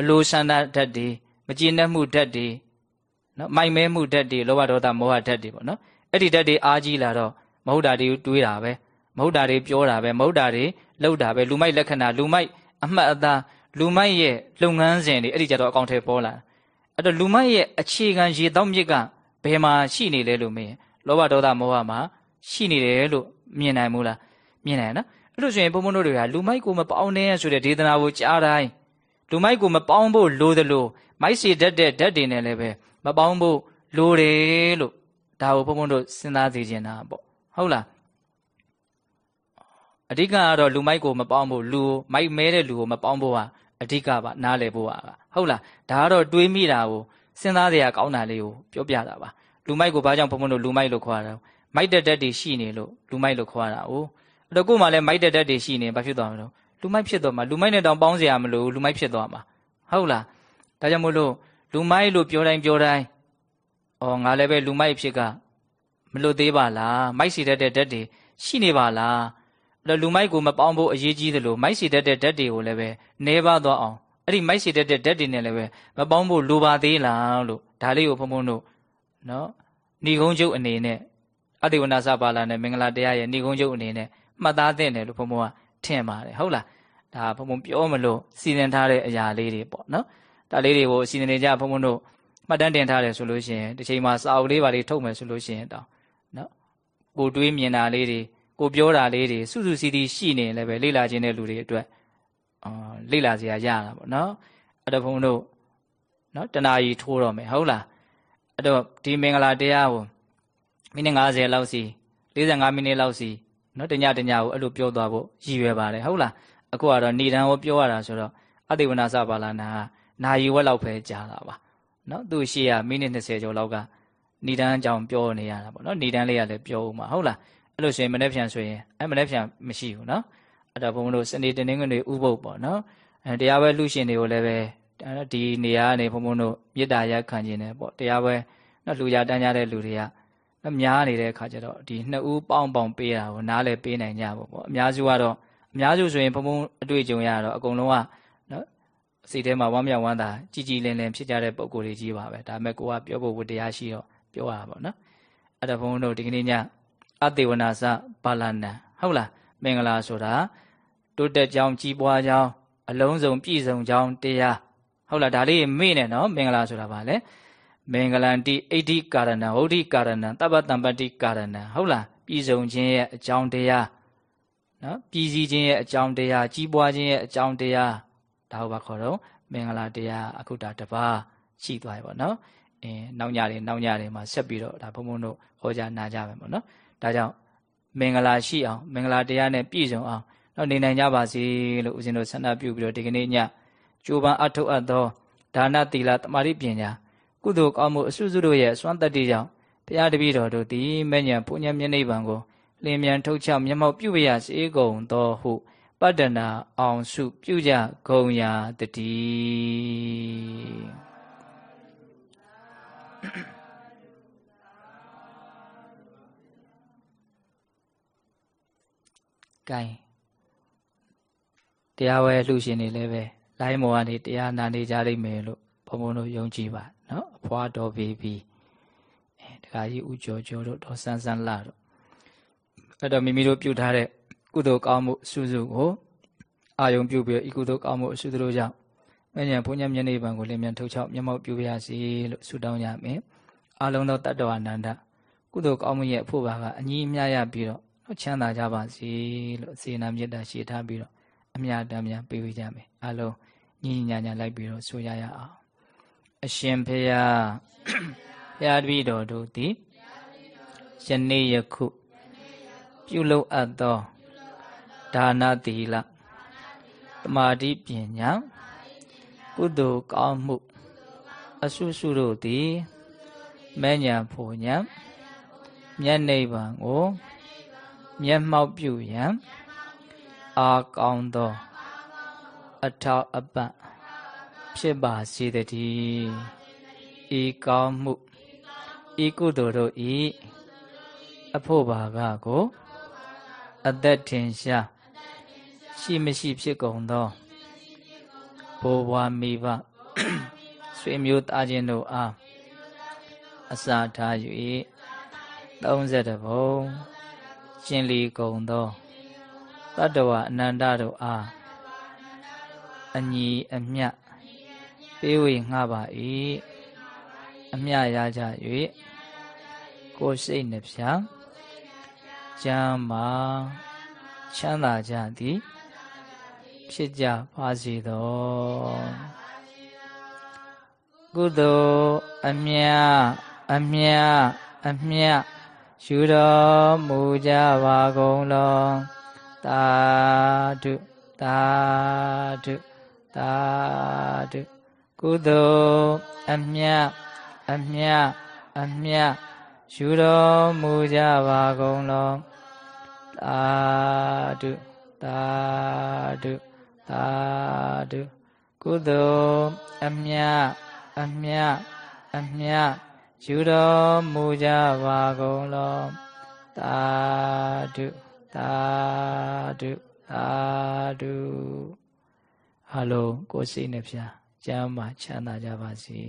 S1: အလိုဆန္ဒဓာတ်တွေမကျေနပ်မှုဓာတ်တွေနော်မိုက်မဲမှုဓာတ်တွေလောဘဒေါသမောဟဓာတ်တွေပေါ့နော်အဲ့ဒီဓာတ်တွေအားကြီးလာတော့မဟုတ်တာတွေတွေးတာပဲမဟုတ်တာတွေပြောတာပဲမဟုတ်တာတွေလုပ်တာပဲလူမိုက်လက္ခဏာလူမိုက်အမှတ်အသား လူမိုက်ရဲ့လုပ်ငန်းစဉ်တွေအဲ့ဒီကြတော့အကောင့်ထဲပေါ်လာအဲ့တော့လူမိုက်ရဲ့အခြေခံရေတောက်မြစ်ကဘယ်မှာရှိနေလဲလို့မေးရင်လောဘဒေါသမောဟမှာရှိနေတယ်လို့မြင်နိုင်မို့လားမြင်နိုင်နော်အဲ့လိုဆိုရင်ဘုံဘုံတို့တွေကလူမိုက်ကိုမပေါင်းနဲ့ဆိုတဲ့ဒေသနာကိုကြားတိုင်းလူမိုက်ကိုမပေါင်းဖို့လိုသလိုမိုက်စီတတ်တဲ့ဓာတ်တွေနဲ့လည်းပဲမပေါင်းဖို့လိုတယ်လို့ဒါကိုဘုံဘုံတို့စဉ်းစားသိချင်တာပေါ့ဟုတ်လားအဓိကကတော့လူမိုက်ကိုမပေါင်းဖို့လူမိုက်မဲတဲ့လူကိုမပေါင်းဖို့ဟာ အဓိကပါနားလည်ဖို့ဟာဟုတ်လားဒါကတော့တွေးမိတာကိုစဉ်းစားစရာကောင်းတာလေးကိုပြောပြတာပါလူမိုက်ကိုဘာကြောင့်ဘုံဘုံတို့လူမိုက်လို့ခေါ်တာမိုက်တဲ့ဓာတ်တွေရှိနေလို့လူမိုက်လို့ခေါ်တာ哦အဲ့တော့ကို့မှာလည်းမိုက်တဲ့ဓာတ်တွေရှိနေဘာဖြစ်သွားမလို့လူမိုက်ဖြစ်သွားမှာလူမိုက်နဲ့တောင်ပေါင်းစရာမလိုလူမိုက်ဖြစ်သွားမှာဟုတ်လားဒါကြောင့်မို့လို့လူမိုက်လို့ပြောတိုင်းပြောတိုင်းဩငါလည်းပဲလူမိုက်ဖြစ်ကမလွတ်သေးပါလားမိုက်စီတတ်တဲ့ဓာတ်တွေရှိနေပါလားအဲ့တော့ လူမိုက်ကိုမပေါင်းဖို့အရေးကြီးသလိုမိုက်စီတတ်တဲ့ဓာတ်တွေကိုလည်းပဲနေပါသွားအောင်အဲ့ဒီမိုက်စီတတ်တဲ့ဓာတ်တွေနဲ့လည်းပဲမပေါင်းဖို့လိုပါသေးလားလို့ဒါလေးကိုဖုံဖုံတို့နော်ဏီကုန်းကျုပ်အနေနဲ့အတေဝနာစပါလာနဲ့မင်္ဂလာတရားရဲ့ဏီကုန်းကျုပ်အနေနဲ့မှတ်သားသင့်တယ်လို့ဘုံဘုံကထင်ပါတယ်ဟုတ်လားဒါဘုံဘုံပြောမလို့စီစဉ်ထားတဲ့အရာလေးတွေပေါ့နော်ဒါလေးတွေကိုစီစဉ်နေကြဘုံဘုံတို့မှတ်တမ်းတင်ထားတယ်ဆိုလို့ရှိရင်တစ်ချိန်မှာစာအုပ်လေးပါလေးထုတ်မယ်ဆိုလို့ရှိရင်တောင်းနော်ကိုတွေးမြင်တာလေးတွေ ကိုပြောတာလေးတွေစုစုစည်းစည်းရှိနေလည်းပဲလေ့လာခြင်းတဲ့လူတွေအတွက်အာလေ့လာစရာရတာပေါ့နော်အဲ့တော့ဘုံတို့နော်တနာကြီးထိုးတော့မယ်ဟုတ်လားအဲ့တော့ဒီမင်္ဂလာတရားကိုမိနစ်90လောက်စီ45မိနစ်လောက်စီနော်တညတညကိုအဲ့လိုပြောသွားဖို့ရည်ရွယ်ပါတယ်ဟုတ်လားအခုကတော့ဏိဒံကိုပြောရတာဆိုတော့အတိဝနာစပါလာနာနာယီဝက်လောက်ပဲကြာတာပါနော်သူ့ရှိရမိနစ်20ကျော်လောက်ကဏိဒံအကြောင်းပြောနေရတာပေါ့နော်ဏိဒံလေးကလည်းပြောဦးမှာဟုတ်လား အဲ့လိုဆိုရင်မနေ့ပြန်ဆိုရင်အဲ့မနေ့ပြန်မရှိဘူးနော်အဲ့တော့ဘုံတို့စနေတနင်္ဂနွေဥပုပ်ပေါ့နော်အဲတရားပဲလူရှင်တွေကိုလည်းပဲဒီနေရာကနေဘုံဘုံတို့မေတ္တာရက်ခံခြင်းနဲ့ပေါ့တရားပွဲနော်လူရတန်းကြတဲ့လူတွေကများနေတဲ့အခါကျတော့ဒီနှစ်ဦးပေါင်းပေါင်းပေးတာကိုနားလည်းပေးနိုင်ကြပါပေါ့အများစုကတော့အများစုဆိုရင်ဘုံဘုံအတွေ့အကြုံရတော့အကုန်လုံးကနော်စိတ်ထဲမှာဝမ်းမြောက်ဝမ်းသာကြည်ကြည်လင်လင်ဖြစ်ကြတဲ့ပုံကိုယ်တွေကြီးပါပဲဒါပေမဲ့ကိုကပြောဖို့ဝတ္တရားရှိတော့ပြောရတာပေါ့နော်အဲ့ဒါဘုံဘုံတို့ဒီကနေ့ည အသေဝနာစပါဠနံဟုတ်လားမင်္ဂလာဆိုတာတိုးတက်ကြောင်းကြီးပွားကြောင်းအလုံးစုံပြည့်စုံကြောင်းတရားဟုတ်လားဒါလေးမေ့နေနော်မင်္ဂလာဆိုတာဗာလဲမင်္ဂလံတိအိဋ္ဌိကာရဏံဟုတ်ဋ္ဌိကာရဏံတပ္ပတံပတ္တိကာရဏံဟုတ်လားပြည့်စုံခြင်းရဲ့အကြောင်းတရားနော်ပြည်စည်းခြင်းရဲ့အကြောင်းတရားကြီးပွားခြင်းရဲ့အကြောင်းတရားဒါဟုတ်ပါခေါ်တော့မင်္ဂလာတရားအခုဒါတပါးရှိသွားပြီပေါ့နော်အင်းနောက်ညတွေနောက်ညတွေမှာဆက်ပြီးတော့ဒါဘုံဘုံတို့ဟောကြားနာကြမယ်ပေါ့နော် ဒါကြောင့်မင်္ဂလာရှိအောင်မင်္ဂလာတရားနဲ့ပြည့်စုံအောင်တော့နေနိုင်ကြပါစေလို့ဦးဇင်းတို့ဆန္ဒပြုပြီးတော့ဒီကနေ့ညကြိုးပမ်းအထောက်အပ်သောဒါနသီလတမာတိပညာကုသိုလ်ကောင်းမှုအစွစုတို့ရဲ့အစွမ်းတတ္တိကြောင့်ဘုရားတပည့်တော်တို့သည်မဲ့ညာပုညံမျက်နှိပ်ပံကိုလင်းမြန်ထုတ်ချမျက်မှောက်ပြုရစေကုန်သောဟုပတ္တနာအောင်စုပြုကြကုန်ရာတည်း ကဲတရားဝဲလှူရှင်နေလည်းပဲလိုင်းမော်ကနေတရားနာနေကြလိမ့်မယ်လို့ဘုံဘုံတို့ယုံကြည်ပါနော်အဖွားတော်ဘေဘီအဲတခါကြီးဦးကျော်ကျော်တို့ဒေါ်ဆန်းဆန်းလာတို့အဲ့တော့မိမိတို့ပြုထားတဲ့ကုသိုလ်ကောင်းမှုအစုစုကိုအာယုံပြုပြီးဤကုသိုလ်ကောင်းမှုအစုစုတို့ကြောင့်မဉ္ဇဉ်ဘုံညမျက်နှိပ်ပံကိုလင်းမြန်ထုတ်ချောက်မျက်မှောက်ပြုပါရစေလို့ဆုတောင်းကြမယ်အလုံးသောတတ္တဝါနန္ဒကုသိုလ်ကောင်းမှုရဲ့အဖို့ပါကအညီအမျှရပြီးတော့ တော့ချမ်းသာကြပါစေလို့စေနာမေတ္တာရှေ့ထားပြီးတော့အမြတ်တမ်းများပေးဝေးကြမယ်အလုံးညီညာညာလိုက်ပြီးတော့ဆိုရရအောင်အရှင်ဖေယဘုရားတပည့်တော်တို့သည်ယနေ့ယခုပြုလုပ်အပ်သောဒါနသီလတမာတိပညာကုသိုလ်ကောင်းမှုအဆုစုတို့သည်မဲ့ညာဖို့ညာမျက်နှိပ်ပံကို မျက်မှောက်ပြုရန်အာကောင်းသောအထောက်အပံ့ဖြစ်ပါစေတည်းဤကောင်းမှုဤကုသိုလ်တို့ဤအဖို့ဘာကကို အသက်ထင်ရှားရှိမရှိဖြစ်ကုန်သောဘိုးဘွားမိဘဆွေမျိုးသားချင်းတို့အားအစာထား၍30ဘုံ ရှင်လီကုံသောတတ္တဝအနန္တတို့အားအညီအမျှပေးဝေငှပါ၏အမျှရကြ၍ကိုယ်စိတ်နှဖြာကျမ်းမာချမ်းသာကြသည်ဖြစ်ကြပါစေသောကုသိုလ်အမြအမြအမြ ရှုတော်မူကြပါကုန်လောသာဓုသာဓုသာဓုကုသိုလ်အမြတ်အမြတ်အမြတ်ရှုတော်မူကြပါကုန်လောသာဓုသာဓုသာဓုကုသိုလ်အမြတ်အမြတ်အမြတ် ယူတော်မူကြပါကုန်လောသာဓုသာဓုသာဓုအလုံးကိုယ်စိတ်နှဖျားကျမ်းမာချမ်းသာကြပါစေ